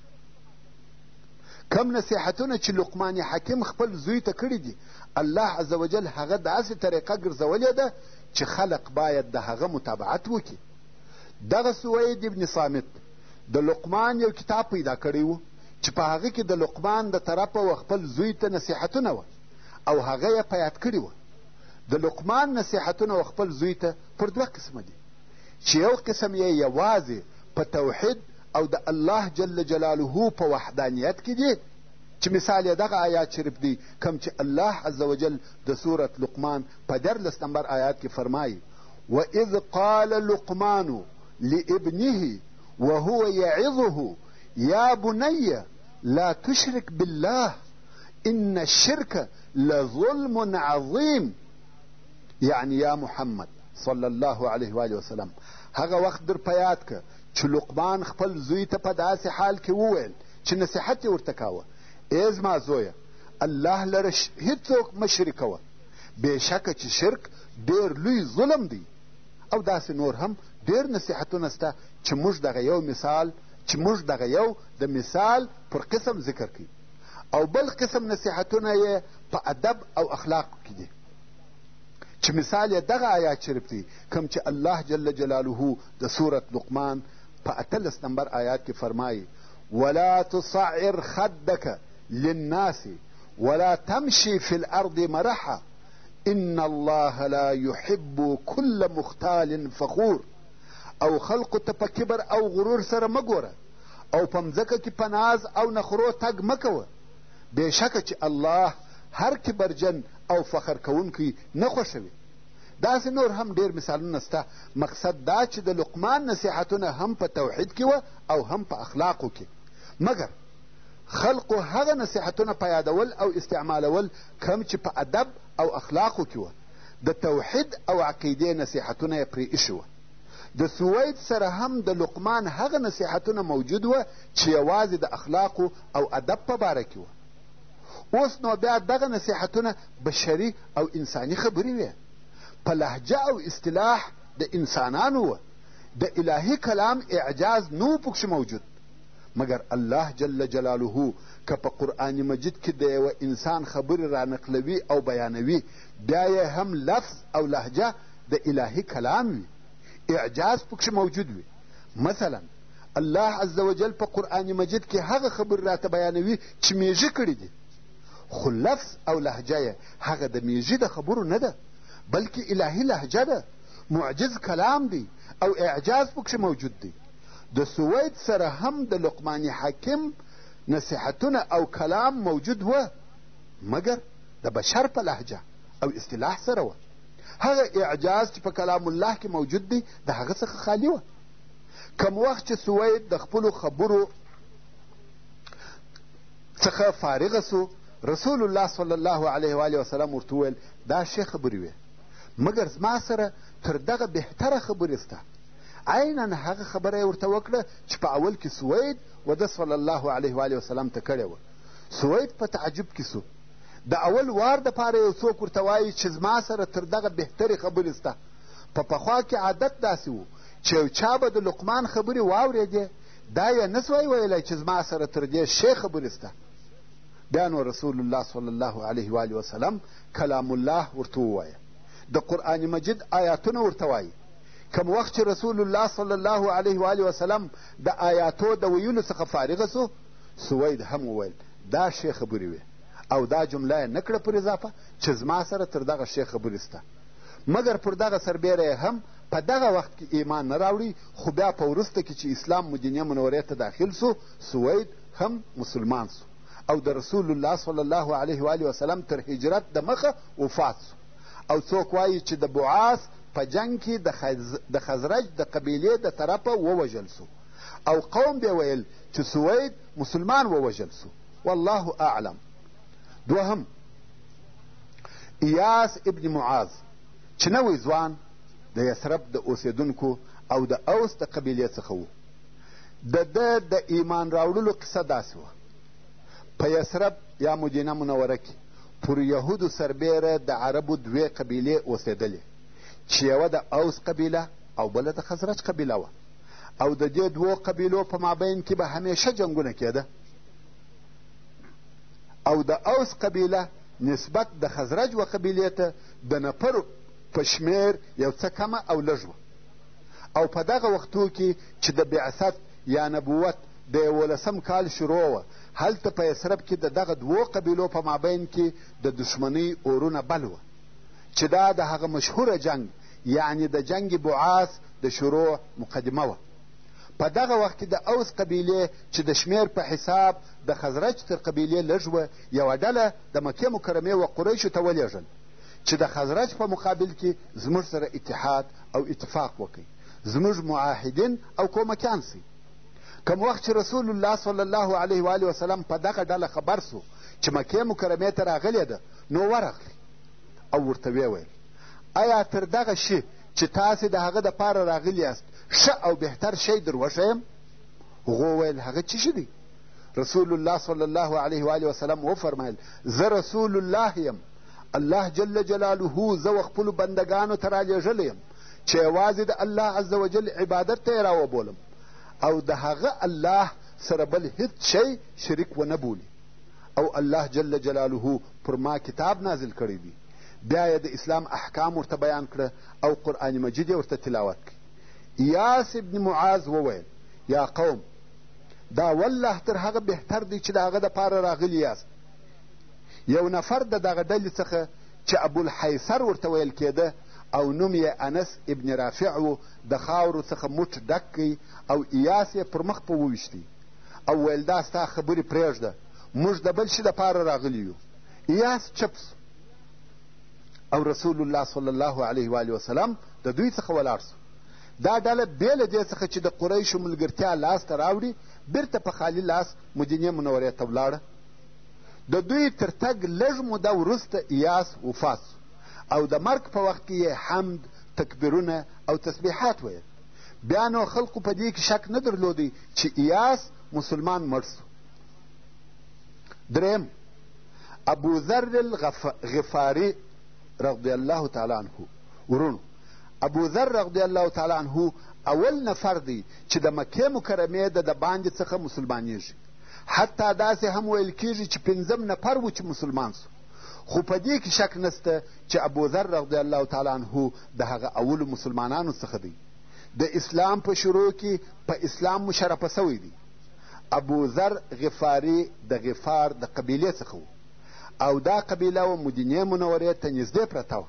کم نصیحتونه چې لقمان حکیم خپل زوی ته کړي دي الله عز وجل هغه داسې طریقه ګرځولې ده چې خلق باید د هغه متابعت وکړي دغه سوید ابن صامت د لقمان یو کتاب پیدا کړی و چې په هغه کې د لقمان د طرفه و خپل زوی ته نصیحتونه وه او هغه یې په یاد کړي وه د لقمان نصیحتونه خپل زوی ته پر دوه قسمه دي چې یو قسم یې یوازې په توحید او د الله جل جلاله په وحدانیت کې دي چې مثال یې دغه آیات شریف دی کم چې الله عز وجل د سورت لقمان په دیارلس نمبر آیات کې فرمایي واذ قال لقمان لابنه وهو یعظه یا بنیه لا تشرک بالله ان الشرک لظلم عظیم یعنی یا محمد صلی الله علیه وآله وسلم هغه وخت در په یاد که چې لقمان خپل زوی ته په داسې حال کې وویل چې نصیحت یې ورته کاوه ای زما زویه الله لره هیڅوک مه شریکوه بېشکه چې شرک ډېر لوی ظلم دی او داسې نور هم ډېر نصیحتونه سته چې موږ دغه یو مثال چې موږ دغه یو د مثال پر قسم ذکر کوي او بل قسم نصیحتونه یې په ادب او اخلاقو کې دي چې مثال یې دغه آیات شریف دی کوم چې الله جل جلاله د سورت لقمان په اتلس نمبر آیات کې فرمایي ولا تصعر خدک للناس ولا تمشي في الارض مرحا ان الله لا يحب كل مختال فخور او خلقو ته په کبر او غرور سره مه ګوره او په مځکه کې په ناز او نخرو تګ مه کوه بېشکه چې الله هر کبرجن او فخر کوونکی نه خوښوي داسې نور هم ډېر مثالونه سته مقصد دا چې د لقمان نصیحتونه هم په توحید کې وه او هم په اخلاقو کې مګر خلقو هغه نصیحتونه په یادول او استعمالول کم چې په ادب او اخلاقو کې وه د توحید او عقیدې نصیحتونه یې پرې ایښي وه. د سوید سره هم د لقمان هغه نصیحتونه موجود وه چې یوازې د اخلاقو او ادب په باره کې وه. اوس نو بیا دغه نصیحتونه بشري او انساني خبرې وې. په لهجه او اصطلاح د انسانانو وه. د الهي کلام اعجاز نه و پکښې موجود. مګر الله جل جلاله که په قرآن مجید کې د یوه انسان خبرې رانقلوي او بیانوي بیا یې هم لفظ او لهجه د الهي کلام وي اعجاز پکښې موجود وي مثلا الله عز وجل په قرآن مجید کې هغه خبرې راته بیانوي چې میږي کړي دي خو لفظ او لهجه یې هغه د میږي د خبرو نه ده بلکې الهي لهجه ده معجز کلام دی او اعجاز پکښې موجود دی د سويد سره هم د لقمان حکيم نصيحتونه او کلام موجود و مګر د بشر په لهجه او اصطلاح سره و هغه اعجاز چې په کلام الله کې موجود دی د هغه څخه خالی و کم وخت چې سوید د خپلو خبرو څخه فارغه سو رسول الله صلی الله علیه و آله وسلم ورته وویل دا ښې خبرې وې مګر زما سره تر دغه بهتره خبرې سته عینا هغه خبره یې ورته وکړه چې په اول کې سوید و ده صلی الله علیه وآله وسلم ته کړې وه سوید په تعجب کې سو د اول وار دپاره یو څوک ورته وایي چې زما سره تر دغه بهترې خبرې سته په پخوا کې عادت داسې و چې یو چا به د لقمان خبرې واورېدې دا یې نه سوای ویلی چې زما سره تر دې ښې خبرې سته بیا نو رسول الله صلی الله علیه وآله وسلم کلام الله ورته ووایه د قرآن مجید آیاتونه ورته وایي کوم وخت چې رسول الله صلی الله علیه و آله وسلم د آیاتو د ویلو څخه فارغه سو سوید هم وویل دا ښې خبرې وې او دا جمله یې نه کړه پر اضافه چې زما سره تر دغه ښې خبرې سته مګر پر دغه سربیره یې هم په دغه وخت کې ایمان نه راوړي خو بیا په وروسته کې چې اسلام مدینې منورې ته داخل سو سوید هم مسلمان سو او د رسول الله صلی الله علیه و وسلم تر هجرت د مخه وفات سو او څوک وایي چې د بعاث په جنګ کې د خزرج د قبیلې د طرفه ووژل سو او قوم به ویل چې سوید مسلمان ووژل سو والله اعلم دوهم ایاس ابن معاذ چې نوی ځوان د یثرب د اوسېدونکو او د اوس د قبیلې څخه و د ده د ایمان راوړلو قصه داسې وه په یثرب یا مدینه منوره کې پر یهودو سربېره د عربو دوې قبیلې اوسېدلې چې یوه د اوس قبیله او بله د خزرج قبیله وه او د دې دوو قبیلو په مابین کې به همیشه جنګونه کېده او د اوس قبیله نسبت د خزرج و قبیلې ته د نفرو په شمېر یو څه کمه او لږ وه او په دغه وختو کې چې د بعثت یا نبوت د یولسم کال شروع وه هلته په یثرب کې د دغه دوو قبیلو په مابین کې د دښمنۍ اورونه بل وه چې دا د هغه مشهوره جنګ یعنې د جنګ بعاث د شروع مقدمه وه په دغه وخت کې د اوس قبیلې چې د شمېر په حساب د خزرج تر قبیلې لږ وه یوه ډله د مکې مکرمې و قریشو ته ولېږل چې د خزرج په مقابل کې زموږ سره اتحاد او اتفاق وکړي زموږ معاهدین او کومکیان سئ کوم وخت چې رسول الله صلی الله علیه و وسلم په دغه ډله خبر سو چې مکې مکرمې ته راغلې ده نو ورغلی او ورته ویې ویل ایا تر دغه شي چې تاسې د هغه دپاره راغلي یاست ښه او بهتر شی در وښیم هغو ویل هغه څه شي دی رسول الله صلی الله علیه و وسلم وفرمایل زه رسول الله یم الله جل جلاله زه و خپلو بندګانو ته رالیږلی یم چې یوازې د الله عز وجل عبادت ته یې راوبولم او د هغه الله سره بل هیڅ شی شریک ونه بولي او الله جل جلاله پر ما کتاب نازل کړی دی بیا یې د اسلام احکام ورته بیان کړه او قرآن مجید یې ورته تلاوت کړي یاس ابن معاذ وویل یا قوم دا والله تر هغه بهتر دی چې د هغه دپاره راغلي یاست یو نفر د دغه ډلې څخه چې ابوالحیسر ورته ویل کېده او نوم یې انس ابن رافع و د خاورو څخه موټ ډک کړئ او ایاس یې پر مخ په وویشتئ او ویل دا ستا خبرې پرېږده موږ د بل شي دپاره راغلي یو ایاس چپ سو او رسول الله صلی الله علیه و وسلم د دوی څخه ولاړ سو دا ډله بې له دې څخه چې د قریشو ملګرتیا لاسته راوړي بیرته په خالي لاس مدینې منورې ته ولاړه د دوی تر تګ لږ موده وروسته اياس وفات شو او د مرګ په وخت کې يې حمد، تکبيرونه او تسبيحات ويل. بيا نو خلقو په دې کې شک نه درلود چې اياس مسلمان مړ شو. درېيم ابوذر الغفاري رضی الله تعالی عنه ورونو ابوذر رضی الله تعالی عنه اول نفر دی چې د مکې مکرمې د د باندې څخه مسلمانېږي. حتی داسې هم ویل کیږي چې پنځم نفر و چې مسلمان سو خو په دې کې شک نسته چې ابوذر رضی الله تعالی عنه د هغه اولو مسلمانانو څخه دی د اسلام په شروع کې په اسلام مشرفه سوی دی ابوذر غفاري د غفار د قبیلې څخه و او دا قبیله و مدینې منورې ته نږدې پرته وه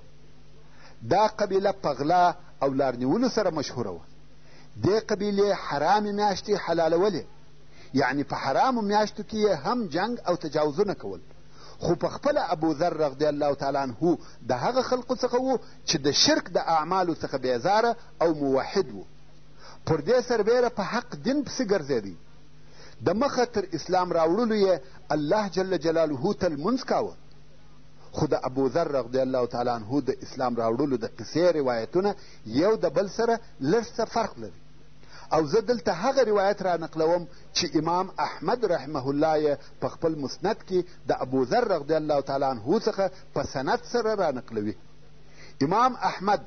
دا قبیله په غلا او لارنیولو سره مشهوره وه دې قبیلې حرامې میاشتې حلالولې یعنی په حرامو میاشتو کې یې هم جنګ او تجاوزونه کول خو په خپله ابوذر رضی الله تعالی عنه د هغه خلقو څخه و چې د شرک د اعمالو څخه بیزاره او موحد و پر دې سربیره په حق دین پسې ګرځېدی د مخه تر اسلام راوړلو یې الله جل جلاله ته لمونځ کاوه خو د ابوذر رضی الله تعالی عنه د اسلام راوړلو د قصې روایتونه یو د بل سره لږ څه فرق لري او زه دلته هغه روایت را نقلوم چې امام احمد رحمه الله یې په خپل مسند کې د ابوذر رضی الله تعالی عنه څخه په سند سره را نقلوي امام احمد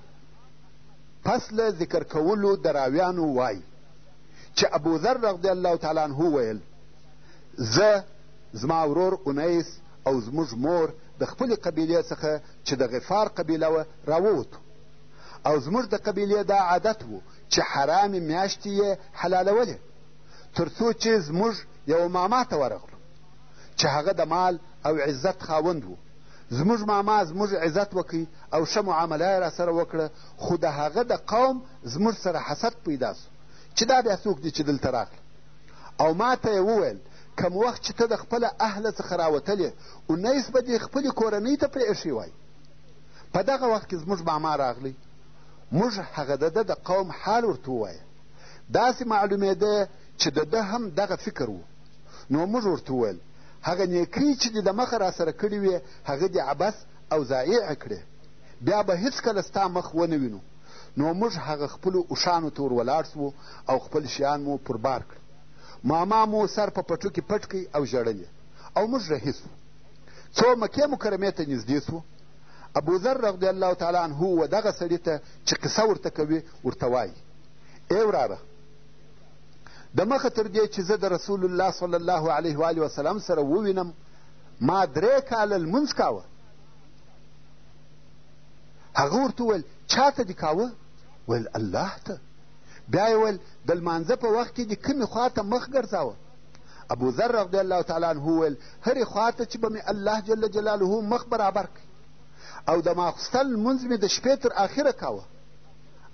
پس له ذکر کولو د راویانو وایي چې ابوذر رضی الله تعالی عنه ویل زه زما ورور انیس او زموږ مور د خپلې قبیلې څخه چې د غفار قبیله وه راووتو او زموږ د قبیلې دا عادت و چې حرامې میاشتې یې حلالولې تر څو چې زموږ یوه ماما ته ورغلو چې هغه د مال او عزت خاوند و زموږ ماما زموږ عزت وکړي او ښه معامله یې راسره وکړه خو د هغه د قوم زموږ سره حسد پیدا سو چې دا بیا څوک دي چې دلته راغله او ما ته یې وویل کم وخت چې ته د خپله اهله څخه راوتلې اونیس به دې خپلې کورنۍ ته پرې ایښی وای په دغه وخت کې زموږ ماما راغلی موږ هغه د ده د قوم حال ورته ووایه داسې معلومېده چې د ده هم دغه فکر و نو موږ ورته وویل هغه نیکۍ چې دې د مخه راسره کړې وې هغه دې عبس او ضایع کړې بیا به هیڅکله ستا مخ ونه وینو نو موږ هغه خپلو اوښانو ته ور ولاړ سوو او خپل شیان مو پر بار کړل ماما مو سر په پټو کې پټ او ژړل او موږ رهي سو څو مکې مکرمې ته نږدې سو ابو ذر رضی الله تعالی عنه و دغه سړي ته چې قصه ورته کوي ورته وایي ای وراره د مخه تر دې چې زه د رسول الله صلی الله علیه و وسلم سره ووینم ما درې کاله لمونځ کاوه هغه ورته وویل چا ته دې کاوه ویل الله ته بیا یې ویل د لمانځه په وخت کې دې کومې خوا ته مخ ګرځاوه ابو ذر رضی الله تعالی عنه وویل هرې خوا ته چې به مې الله جل جلاله مخ برابر کړي او د ماخوستن لمونځ مې د شپې تر آخره کاوه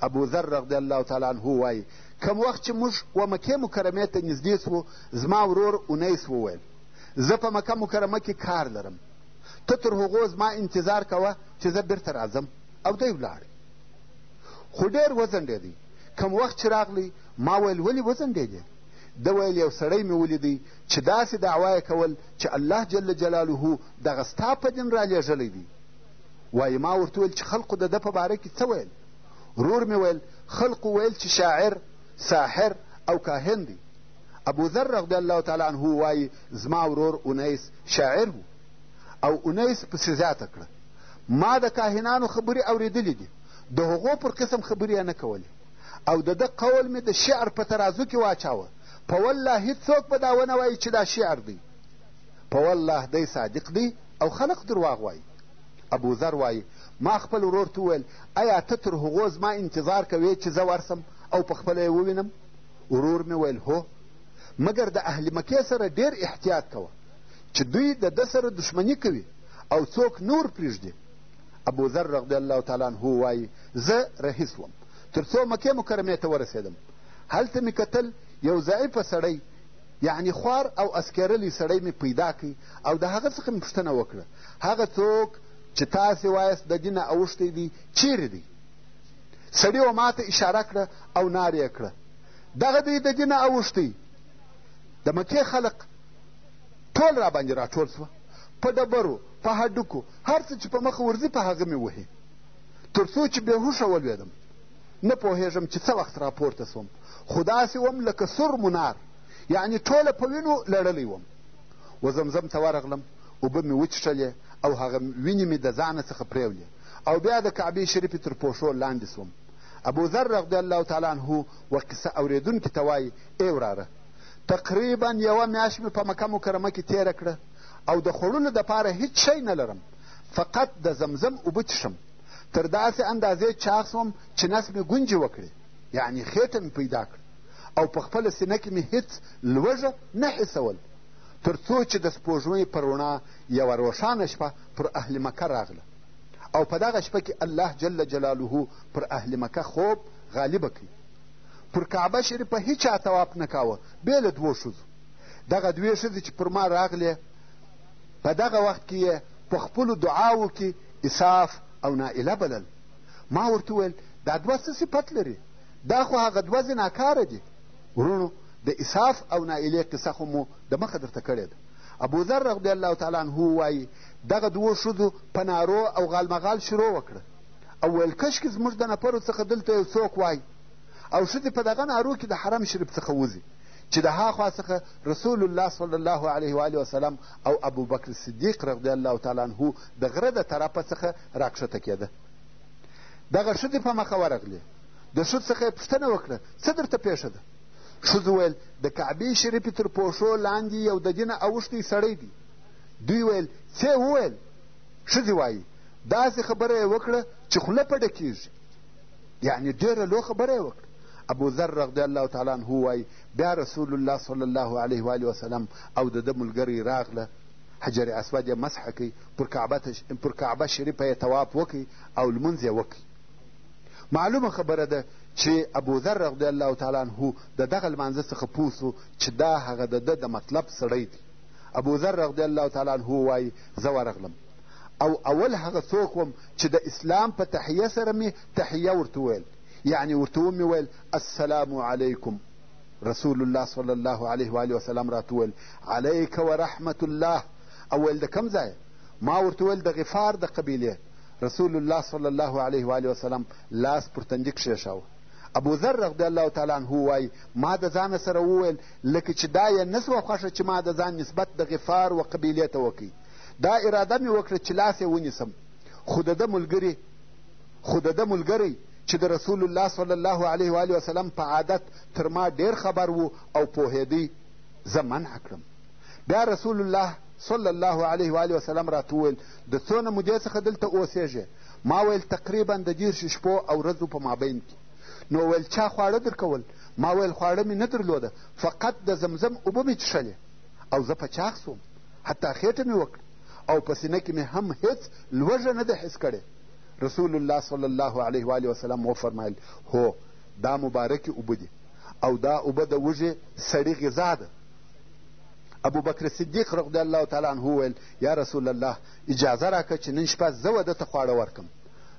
ابو ذر رضی الله تعالی عنه وایي کم وخت چې موږ و مکې مکرمې ته نږدې سوو زما ورور انیس وویل زه په مکه مکرمه کې کار لرم ته تر هغو زما انتظار کوه چې زه بیرته راځم او دی ولاړ خو ډېر وځنډېدی کم وخت چې راغلی ما ویل ولې وځنډېدې ده ویل یو سړی مې ولیدی چې داسې دعوا یې کول چې الله جل جلاله دغه ستا په دین رالیږلی دی وایي ما ورته ویل چې خلقو د ده په باره کې څه ویل ورور مې ویل خلقو ویل چې شاعر ساحر او کاهن دی ابوذر رضی الله تعالی عنه وایي زما ورور انیس شاعر و او انیس پسې زیاته کړه ما د کاهنانو خبرې اورېدلې دي د هغو پر قسم خبرې یې نه کولې او د ده قول مې د شعر په ترازو کې واچاوه په والله هیڅوک به دا ونه وایي چې دا شعر دی په والله دی صادق دی او خلق درواغ وایي ابوذر وایي ما خپل ورور ته وویل ایا ته تر هغو زما انتظار کوې چې زه ورسم او په خپله یې ووینم ورور مې ویل هو مګر د اهل مکې سره ډېر احتیاط کوه چې دوی د ده سره دښمني کوي او څوک نور پرېږدي ابو ذر رضی الله تعالی عنه وایي زه رهي سوم تر څو مکې مکرمې ته ورسېدم هلته مې کتل یو ضعیفه سړی یعنی خوار او اسکېرلی سړی مې پیدا کړ او د هغه څخه مې پوښتنه وکړه هغه څوک چې تاسې وایاست د دینه اوښتی دی چیرې دی سړي و ماته اشاره کړه او نارې یې کړه دغه دی د دینه اوښتی د مکې خلق ټول راباندې راټول سوه په ډبرو په هډوکو هر څه چې په مخه ورځي په هغه مې وهي تر څو چې بېهوښه ولوېدم نه پوهېږم چې څه وخت راپورته سوم خو داسې وم لکه سور منار یعنې ټوله په وینو لړلی وم و زمزم ته ورغلم اوبه مې وچښلې او هغه وینې مې د ځانه څخه پرېولې او بیا د کعبې شریفې تر پوښو لاندې سوم ابوذر رضی الله تعالی عنه و قصه اورېدونکي ته وایي ای وراره تقریبا یوه میاشت مې په مکه مکرمه کې تېره کړه او د خوړلو دپاره هیڅ شی نه لرم فقط د زمزم اوبه څښم تر داسې اندازې چاغ سوم چې نس مې ګونجې وکړې یعنې خېټه مې پیدا کړه او په خپله سینه کې مې هیڅ لوږه نه حسول تر څو چې د سپوږمۍ پر رڼا یوه روښانه شپه پر اهل مکه راغله او په دغه شپه کې الله جل جلاله پر اهل مکه خوب غالبه کړي پر کعبه شریفه هیچا طواف نه کاوه بې له دوو ښځو دغه دوې ښځې چې پر ما راغلې په دغه وخت کې یې په خپلو دعاوو کې اساف او نائله بلل ما ورته وویل دا دوه څه صفت لري دا خو هغه دوه زناکاره دي وروڼو د اساف او نائلې قصه خو مو د مخه درته کړې ده ابوذر رضی الله تعالی عنه وایي دغه دوو ښځو په نارو او غالمغال شروع وکړه او ویل کشکې زموږ د نفرو څخه دلته یو څوک وای او ښځې په دغه نارو کې د حرم شریف څخه وځي چې د هاخوا څخه رسول الله صلی الله علیه وآله وسلم او ابوبکر صدیق رضی الله تعالی عنه د غره د طرفه څخه راکښته کېده دغه ښځې په مخه ورغلې د ښځ څخه یې پوښتنه وکړه څه درته پېښه ده ښځو ویل د کعبې شریفې تر پوښو لاندې یو د دینه اوښتی سړی دی دوی ویل څه وویل ښځې وایي داسې خبره یې وکړه چې خوله پډه کېږي یعنې ډېره لو خبره یې وکړه ابو ذر رضی الله تعالی عنه وایي بیا رسول الله صلی الله علیه و آله وسلم او د ده ملګری راغله حجر اسود یې مسح کوي پر کعبه, پر کعبه شریفه یې طواف وکړي او لمونځ یې وکړي معلومه خبره ده چې ابو ذر رضی الله تعالی عنه د دغه لمانځه څخه پوه سو چې دا هغه د ده د مطلب سړی دی ابو ذر رضی الله تعالی عنه وایي زه ورغلم او اول هغه څوک وم چې د اسلام په تحیه سره مې تحیه ورته وویل یعنې ورته ومې ویل السلام علیکم رسول الله صلی الله علیه و آله وسلم راته وویل علیک ورحمة الله او ویل د کوم ځای ما ورته ویل د غفار د قبیلې رسول الله صلی الله علیه و آله وسلم لاس پر تندي کښېښاوه ابو ذر رضی الله تعالی عنه وایي ما د ځانه سره وویل لکه چې دا یې نه سوه خوښه چې ما د ځان نسبت د غفار و قبیلې ته وکړي دا اراده مې وکړه چې لاس یې ونیسم خو د ده ملګري خو د ده ملګری چې د رسول الله صلی الله علیه و آله وسلم په عادت تر ما ډېر خبر و او پوهېدی زه منع کړم بیا رسول الله صلی الله علیه و آله وسلم راته وویل د څونه مودې څخه دلته اوسېږې ما ویل تقریبا د دېرشو شپو او ورځو په مابین کې نو ویل چا خواړه درکول ما ویل خواړه مې نه درلوده فقط د زمزم اوبه مې څښلې او زه په چاغ سوم حتی خېټه مې وکړه او په سینه کې مې هم هېڅ لوږه نه ده حس کړې رسول الله صلی الله علیه و آله وسلم وفرمایل هو دا مبارکې اوبه دي او دا اوبه د وږې سړي غذا ده ابو بکر صدیق رضی الله تعالی عنه وویل یا رسول الله اجازه راکړه چې نن شپه زه وده ته خواړه ورکم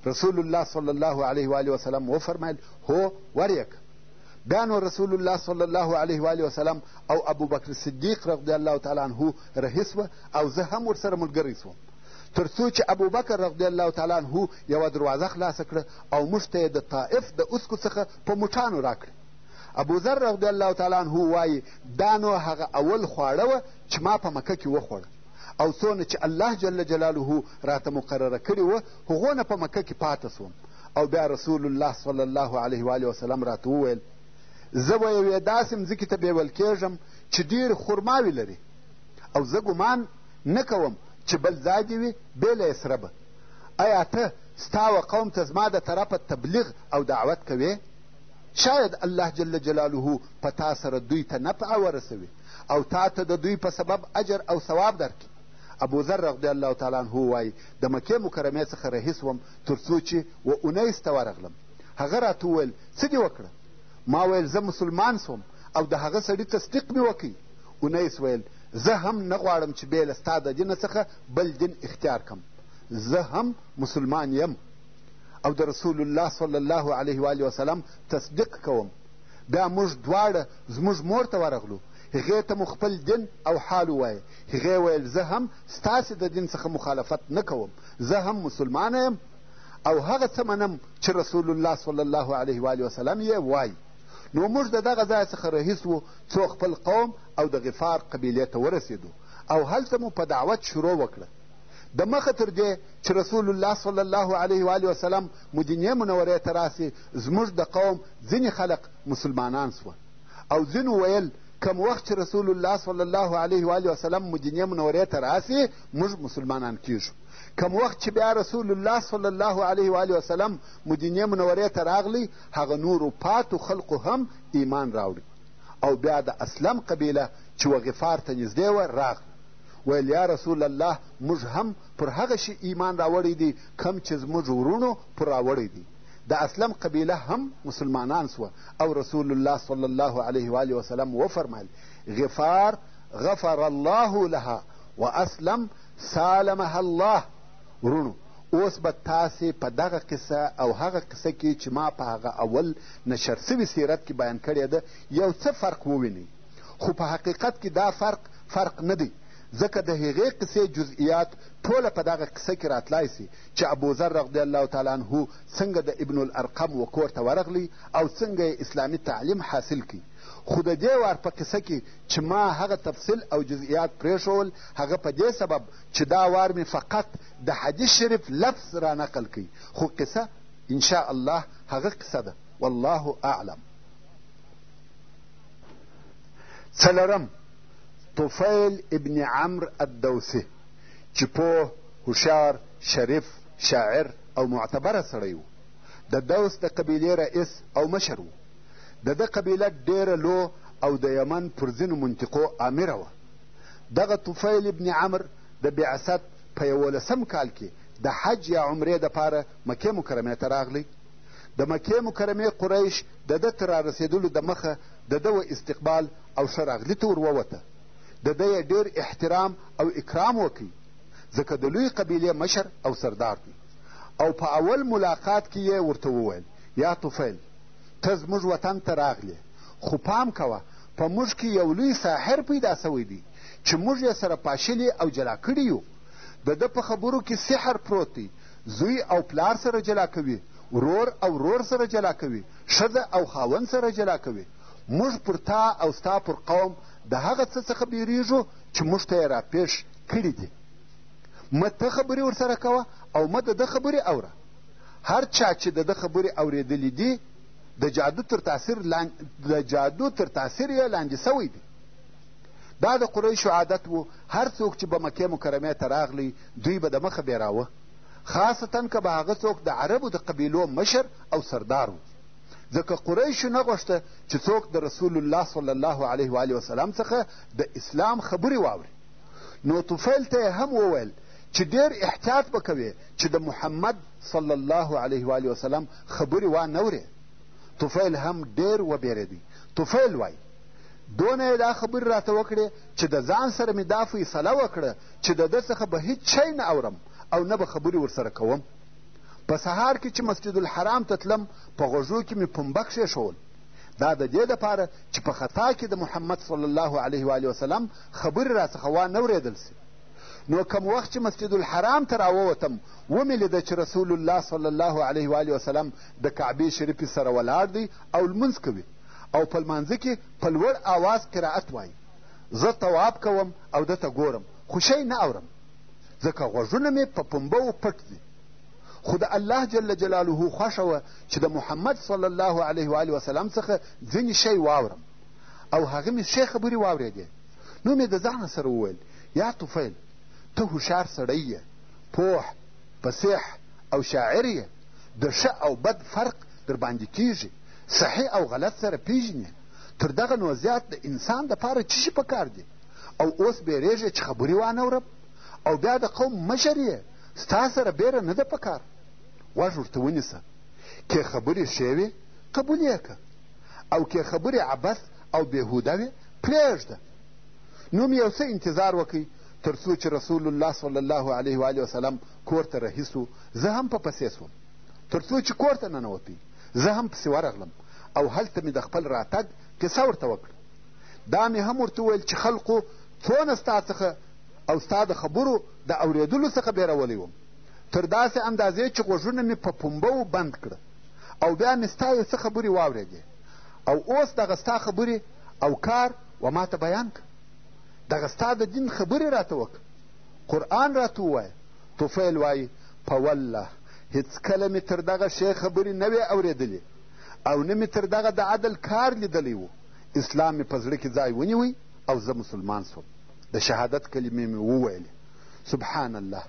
رسول الله صلی الله علیه و آله وسلم وفرمایل هو ورېږه بیا نو رسول الله صلی الله علیه و وسلم او ابوبکر صدیق رضی الله تعالی عنه رهي سوه او زه هم ورسره ملګری سوم تر څو چې ابوبکر رضی الله تعالی عنه یوه دروازه خلاصه کړه او موږ ته یې د طائف د اسکو څخه په موټانو راکړه ابوذر رضی الله تعالی عنه وایي دا نو هغه اول خواړه وه چې ما په مکه کې وخوړه او څونه چې الله جل جلاله راته مقرره کړي وه هغو نه په مکه کې پاته سوم او بیا رسول الله صلی الله علیه وآله وسلم راته وویل زه به یوې داسې مځکې ته بیول کېږم چې ډېرې خرماوې لري او زه ګمان نه کوم چې بل ځای دې وي بې له یسره به ایا ته ستا و قوم ته زما د طرفه تبلیغ او دعوت کوې شاید الله جل جلاله په تا سره دوی ته نفع ورسوي او تا ته د دوی په سبب اجر او ثواب درکړي ابوذر رضی الله تعالی عنه وایي د مکې مکرمې څخه رهي سوم تر څو چې و انیس ته ورغلم هغه راته وویل څه دې وکړه ما ویل زه مسلمان سوم او د هغه سړي تصدیق مې وکړي انیس ویل زه هم نه غواړم چې بې له ستا د دینه څخه بل دین اختیار کم زه هم مسلمان یم او د رسول الله صلی الله علیه و آله وسلم تصدیق کوم بیا موږ دواړه زموږ مور ته ورغلو هغې ته مو خپل دین او حال ووایه هغې ویل زه هم ستاسې د دین څخه مخالفت نه کوم زه هم مسلمانه یم او هغه څه منم چې رسول الله صلی الله علیه و آله وسلم یې وایي نو موږ د دغه ځای څخه رهیس وو څو خپل قوم او د غفار قبیلې ته ورسېدو او هلته مو په دعوت شروع وکړه د مخه تر دې چې رسول الله صلی الله علیه و آله وسلم مدینې منورې ته راسي زموږ د قوم ځینې خلق مسلمانان سوه او ځینو ویل کم وخت چې رسول الله صلی الله علیه و آله وسلم مدینې منورې ته راسي موږ مسلمانان کیږو کم وخت چې بیا رسول الله صلی الله علیه و آله وسلم مدینې منورې ته راغلی هغه نورو پاتو خلقو هم ایمان راوړي او بیا د اسلم قبیله چې وغفار ته نږدې وه راغله ویل یا رسول الله موږ هم پر هغه شي ایمان راوړی دی کم چې زموږ وروڼو پر راوړی دی د اسلم قبیله هم مسلمانان سوه او رسول الله صلی الله علیه و آله وسلم وفرمایل غفار غفر الله لها و اسلم سالمها الله ورونو اوس به تاسې په دغه قصه او هغه قصه کې چې ما په هغه اول نشر سوي سیرت کې بیان کړې ده یو څه فرق ووینئ خو په حقیقت کې دا فرق فرق نه دی ځکه د هغې قصې جزئیات ټوله په دغه قصه کې راتلای سي چې ابوذر رضی الله تعالی عنه څنګه د ابن الارقم و کور ته ورغلی او څنګه یې اسلامي تعلیم حاصل کړي خو د دې وار په قصه کې چې ما هغه تفصیل او جزئیات پرېښول هغه په دې سبب چې دا وار مې فقط د حدیث شریف لفظ را نقل کړي خو قصه ان شاء الله هغه قصه ده والله اعلم څلورم طفیل ابن عمر الدوسي چې پوه هوښیار شریف شاعر او معتبره سړی و د دوس د قبیلې رئیس او مشر و د ده قبیله ډېره لو او د یمن پر ځینو منطقو آمره وه دغه طفیل ابن عمر د بعثت په یولسم کال کې د حج یا عمرې دپاره مکې مکرمې ته راغلی د مکې مکرمې قریش د ده تر رارسېدلو دمخه د ده و استقبال او ښه راغلي ته ور ووته، د ده یې ډېر احترام او اکرام وکړ، ځکه د لوی قبیلې مشر او سردار دی او په اول ملاقات کې یې ورته وویل، یا طفیل! ته زموږ وطن ته راغلې، خو پام کوه په موږ کې یو لوی ساحر پیدا شوی دی، چې موږ یې سره پاشلي او جلا کړي یو. د ده په خبرو کې سحر پروت دی زوی او پلار سره جلا کوي ورور او ورور سره جلا کوي ښځه او خاوند سره جلا کوي موږ پر تا او ستا پر قوم د هغه څه څخه بیریږو چې موږ ته یې راپېښ کړي دي مه ته خبرې ورسره کوه او مه د ده خبرې اوره هر چا چې د ده خبرې اورېدلې دي د جادو تر تاثیر لاندې د جادو تر تاثیر یې لاندې سوی دی دا د قریشو عادت و هر څوک چې به مکې مکرمې ته راغلی دوی به د مخه بیراوه خاصتا که به هغه څوک د عربو د قبیلو مشر او سردار و ځکه قریشو نه غوښته چې څوک د رسول الله صلی الله علیه و آله وسلم څخه د اسلام خبرې واوري نو طفیل ته هم وویل چې ډېر احتیاط به کوې چې د محمد صلی الله علیه و آله وسلم خبرې وانه ورې طفیل هم ډېر وبېرېدی طفیل وایي دونه یې دا خبرې راته وکړې چې د ځان سره مې دا فیصله وکړه چې د ده څخه به هیڅ شی نه اورم او نه به خبرې ورسره کوم په سهار کې چې مسجد الحرام ته تلم په غوږو کې مې پنبه کښېښول دا د دې دپاره چې په خطا کې د محمد صلی الله علیه و وسلم خبرې راڅخه وانه اورېدل سي نو کم وخت چې مسجد الحرام ته راووتم ومې لیده چې رسول الله صلی الله علیه و وسلم د کعبې شریفې سره ولاړ دی او لمونځ کوي او په لمانځه کې په لوړ آواز قرائت وایي زه تواب کوم او ده ته ګورم خو شی نه اورم ځکه غوږونه مې په پنبو پټ دي خو د الله جل جلاله خوښه وه چې د محمد صلی الله علیه و وسلم څخه ځینې شی واورم او هغه مې ښې خبرې واورېدې نو مې د ځانه سره وویل یا طفیل ته هوښیار سړی یې پوه فصیح او شاعر یې د ښه او بد فرق در باندې کیږي صحیح او غلط سره پیژنې تر دغه نو زیات د انسان دپاره څه شي پکار دي او اوس بیریږې چې خبرې وانه ورم او بیا د قوم مشر یې ستا سره بیره نه ده پکار غوږ ورته ونیسه که خبرې ښې وې قبول یې که او که خبرې عبث او بېهوده وې پرېږده نوم یو څه انتظار وکړئ تر څو چې رسول الله صلی الله علیه و وسلم کور ته رهي سو زه هم په پسې سوم تر څو چې کور ته ننوتی زه هم پسې ورغلم او هلته مې د خپل راتګ قصه ورته وکړه دا مې هم ورته وویل چې خلقو څونه ستا څخه او ستا د خبرو د اورېدلو څخه بېرولی وم تر داسې اندازې چې غوږونه مې په پنبو بند کړه او بیا مې ستا یو څه خبرې واورېدې او اوس دغه ستا خبرې او کار و ماته بیان کړه دغه ستا د دین خبرې راته وکړه قرآن راته ووایه طفیل وایي، په والله هېڅکله مې تر دغه ښې خبرې نه وې اورېدلې او نه مې تر دغه د عدل کار لیدلی و. اسلام مې په زړه کې ځای ونیو او زه مسلمان شوم. د شهادت کلمې مې وویلې. سبحان الله!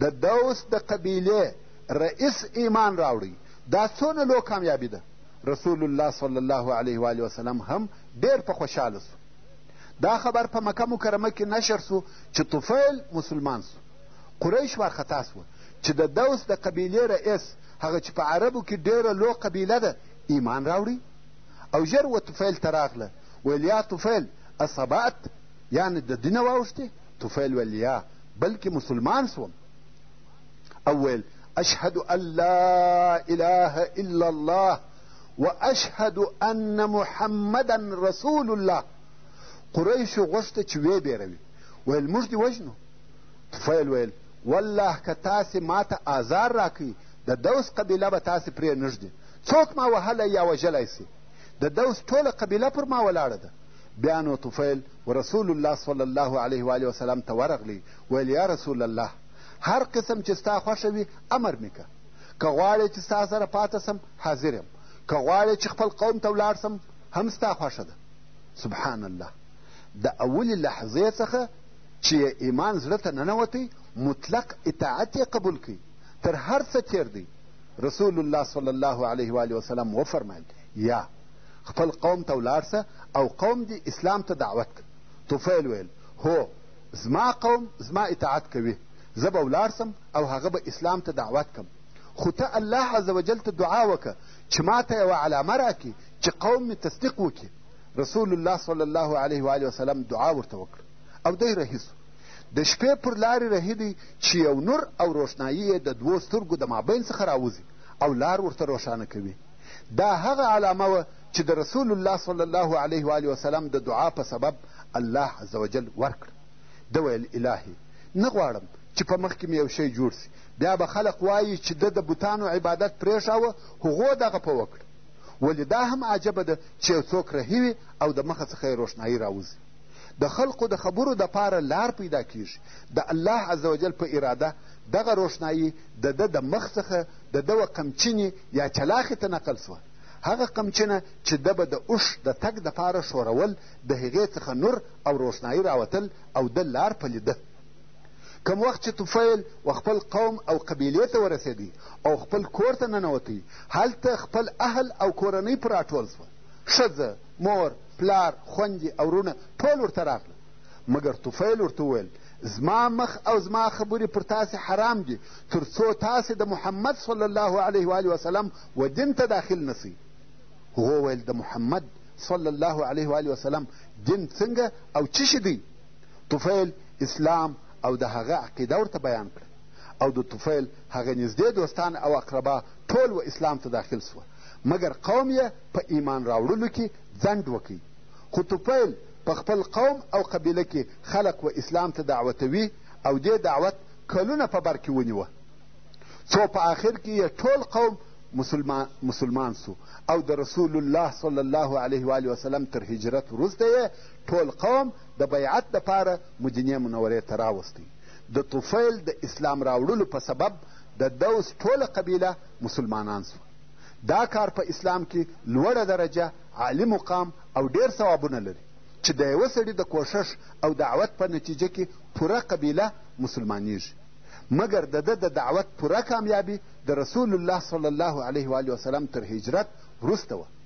د دوس د قبیلې رئیس ایمان راوړی. دا څونه لو کامیابي ده! رسول الله صلی الله علیه و آله وسلم هم ډېر په خوشحاله شو. دا خبر په مکه مکرمه کې نشر سو چې طفیل مسلمان سو قریش وارخطا سوه چې د دوس د قبیلې رئیس هغه چې په عربو کې ډېره لو قبیله ده ایمان راوړي او ژر و طفیل ته راغله ویل یا طفیل اصبعت یعنې د دینه واوښتې طفیل ویل یا بلکې مسلمان سوم او ویل اشهد ان لا اله الا الله واشهد ان محمدا رسول الله قریشو غوښته چې ویې بیروي ویل موږ دې وژنو طفیل ویل والله که تاسې ما ته آزار راکوي د دوس قبیله به تاسې پرې نږدي څوک ما وهلی یا وژلی سي د دوس ټوله قبیله پر ما ولاړه ده بیا نو طفیل و رسول الله صلی الله علیه و وسلم ته ورغلی ویل یا رسول الله هر قسم چې ستا خوښه وي امر مې که که غواړې چې ستا سره پاته سم حاضر یم که غواړې چې خپل قوم ته ولاړ سم هم ستا خوښه ده سبحان الله د اولې لحظې څخه چې یې ایمان زړه ته ننوتی مطلق اطاعت یې قبول کړي تر هر څه تېر دی رسول الله صلی الله علیه و وسلم وفرمایل یا خپل قوم ته ولاړ سه او قوم دې اسلام ته دعوت کړه طفیل ویل هو زما قوم زما اطاعت کوي زه به ولاړ سم او هغه به اسلام ته دعوت کم خو ته الله عز وجل ته دعا وکړه چې ما ته یوه علامه راکړي چې قوم مې تصدیق وکړي رسول الله صلی الله علیه و وسلم دعا ورته وکړه او دی رهي سو د شپې پر لارې رهي دی چې یو نور او روښنایي یې د دوو سترګو د مابین څخه راوځي او لار ورته روښانه کوي دا هغه علامه وه چې د رسول الله صلی الله علیه و وسلم د دعا په سبب الله عز وجل ورکړه ده ویل الهي نه غواړم چې په مخکې مې یو شی جوړ سي بیا به خلق وایي چې ده د بتانو عبادت پرېښاوه هغو دغه په وکړ ولې دا هم عجبه ده چې یو څوک رهي وي او د مخه څخه یې روښنایي راوځي د خلقو د خبرو دپاره لار پیدا کیږي د الله عز وجل په اراده دغه روښنایي د ده د مخ څخه د ده و قمچینې یا چلاخې ته نقل سوه هغه قمچینه چې ده به د اوښ د تګ دپاره ښورول د هغې څخه نور او روښنایي راوتل او ده لار پلیده کوم وخت چې طفیل و خپل قوم او قبیلې ته ورسېدی او خپل کور ته ننوتی هلته خپل اهل او کورنۍ پر راټول سوه ښځه مور پلار خوندې او وروڼه ټول ورته راغله مګر طفیل ورته وویل زما مخ او زما خبرې پر تاسې حرام دي تر څو تاسې د محمد صلی الله علیه و آله وسلم و دین ته داخل نه سئ هغو ویل د محمد صلی الله علیه و آله وسلم دین څنګه او چه شي دی طفیل اسلام او د هغه عقیده ورته بیان کړه او د طفیل هغه نږدې دوستان او اقربا ټول و اسلام ته داخل سوه مګر قوم یې په ایمان راوړلو کې ځنډ وکړي خو طفیل په خپل قوم او قبیله کې خلق و اسلام ته دعوتوي او دې دعوت کلونه په بر کې ونیوه څو په آخر کې یې ټول قوم مسلمان, مسلمان سو او د رسول الله صلی الله علیه و وسلم تر هجرت وروسته یې ټول قوم د بیعت دپاره مدینې منورې ته راوست د طفیل د اسلام راوړلو په سبب د دوس ټوله قبیله مسلمانان سوه دا کار په اسلام کې لوړه درجه عالي مقام او ډېر ثوابونه لري چې د یوه سړي د کوښښ او دعوت په نتیجه کې پوره قبیله مسلمانیږي مګر د ده د دعوت پوره کامیابي د رسول الله صلی الله علیه و وسلم تر هجرت وروسته وه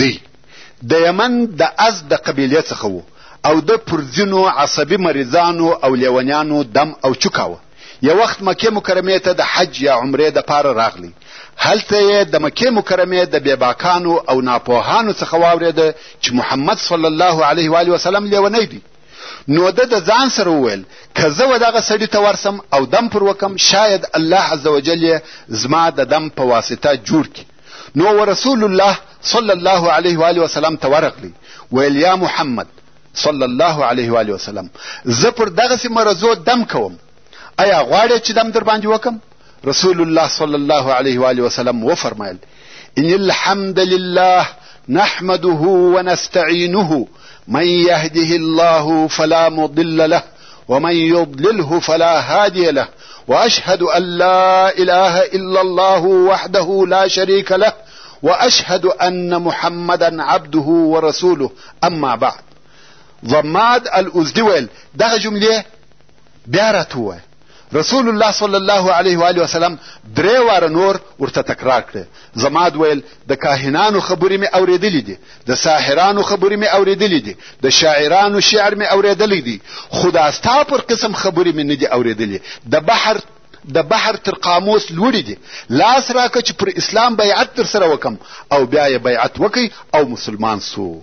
دی د یمن د از د قبیلې څخه و او ده پر ځینو عصبي مریضانو او لیونیانو دم او چو کاوه یو وخت مکې مکرمې ته د حج یا عمرې د پاره راغلی هلته یې د مکې مکرمې د بېباکانو او ناپوهانو څخه واورېده چې محمد صلی الله علیه و وسلم لیونی دی نو ده د ځان سره وویل که زه و دغه سړي ته ورسم او دم پر وکم شاید الله عز وجل یې زما د دم په واسطه جوړ کړي نو ورسول الله صلی الله علیه و آله وسلم ته ورغلی ویل یا محمد صلی الله علیه و آله وسلم زه پر دغسې مرضو دم کوم ایا غواړې چې دم در باندې وکم رسول الله صلی الله علیه و آله وسلم وفرمایل ان الحمد لله نحمده ونستعينه من يهده الله فلا مضل له ومن يضلله فلا هادي له واشهد ان لا اله الا الله وحده لا شريك له واشهد ان محمدا عبده ورسوله اما بعد ضماد الازدي ویل دغه جملې بیا راته ووایه رسول الله صلی الله علیه و آله وسلم درې واره نور ورته تکرار کړې زما ویل د کاهنانو خبرې مې اورېدلې دي د ساحرانو خبرې مې اورېدلې دي د شاعرانو شعر مې اورېدلی دی خو دا ستا پر قسم خبرې مې نه دي اورېدلې د بحر د بحر تر قاموس لوړي دي لاس راکه چې پر اسلام بیعت در سره وکم او بیا یې بیعت وکي او مسلمان سو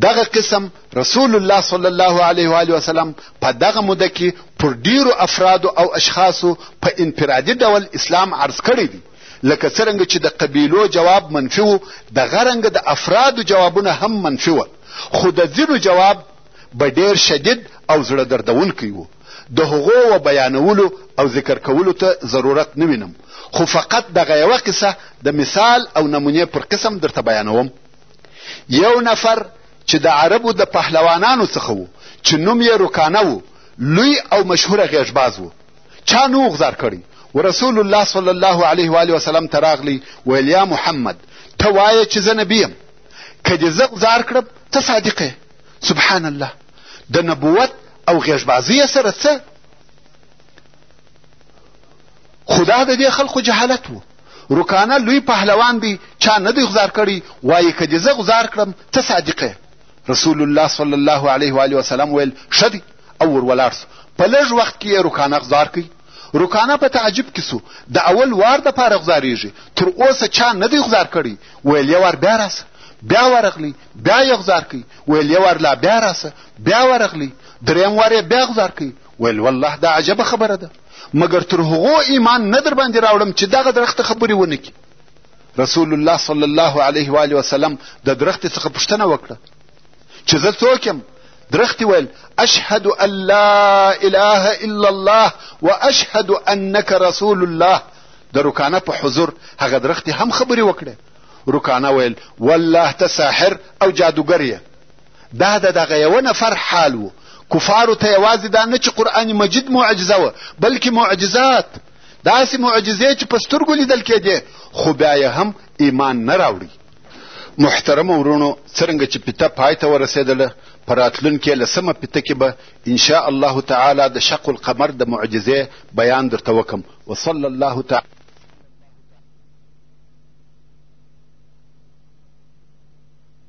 دغه قسم رسول الله صلی الله علیه و آله وسلم په دغه موده کې پر ډیرو افرادو او اشخاصو په انفرادي ډول اسلام عرض کړی دی لکه څرنګه چې د قبیلو جواب منفي و دغه رنګه د افرادو جوابونه هم منفي و خو د ځینو جواب به ډیر شدید او زړه دردونکی و د هغو و بیانولو او ذکر کولو ته ضرورت نه وینم خو فقط دغه یوه قصه د مثال او نمونې پر قسم درته بیانوم یو نفر چې د عربو د پهلوانانو څخه و چې نوم یې رکانه و لوی او مشهوره غیږباز و چا نو غزار کړی و رسول الله صلی الله علیه و آله وسلم ته راغلی ویل یا محمد ته وایه چې زه نبی یم که دې زه غزار کړم ته صادق سبحان الله د نبوت او غیږبازۍ سره څه خدا د دې خلکو جهالت وو رکانه لوی پهلوان دی چا نه دی غزار کړی وایي که دې زه غزار کړم ته صادقه رسول الله صلی الله علیه و وسلم ویل ښه دی او ور ولاړ سو په لږ وخت کې یې رکانه غزار کوي رکانه په تعجب کې سو د اول وار دپاره غزارېږي تر اوسه چا نه دی غزار کړی ویل یو وار بیا راسه بیا ورغلی بیا یې غزار کوي ویل یو وار لا بیا راسه بیا ورغلی دریم وار یې بیا غزار کوي ویل والله دا عجبه خبره ده مګر تر هغو ایمان نه در باندې راوړم چې دغه درخت خبرې ونه کړي رسول الله صلی الله علیه و آله وسلم د درخت څخه پوښتنه وکړه چې زه څوک یم درخت ویل اشهد ان لا اله الا الله واشهد انک رسول الله د رکانه په حضور هغه درخت هم خبرې وکړې رکانه ویل والله ته ساحر او جادوګر یې دا د دغه یوه نفر حال و کفارو ته یوازې دا نه چې قرآن مجید معجزه وه بلکې معجزات داسې معجزې چې په سترګو لیدل کېدې خو بیا یې هم ایمان نه راوړي محترم ورونو څرنګه چې پیته پای ته ورسېدله په راتلونکې لسمه پیته کې به ان شاء الله تعالی د شق القمر د معجزې بیان درته وکم وصلی الله تعالی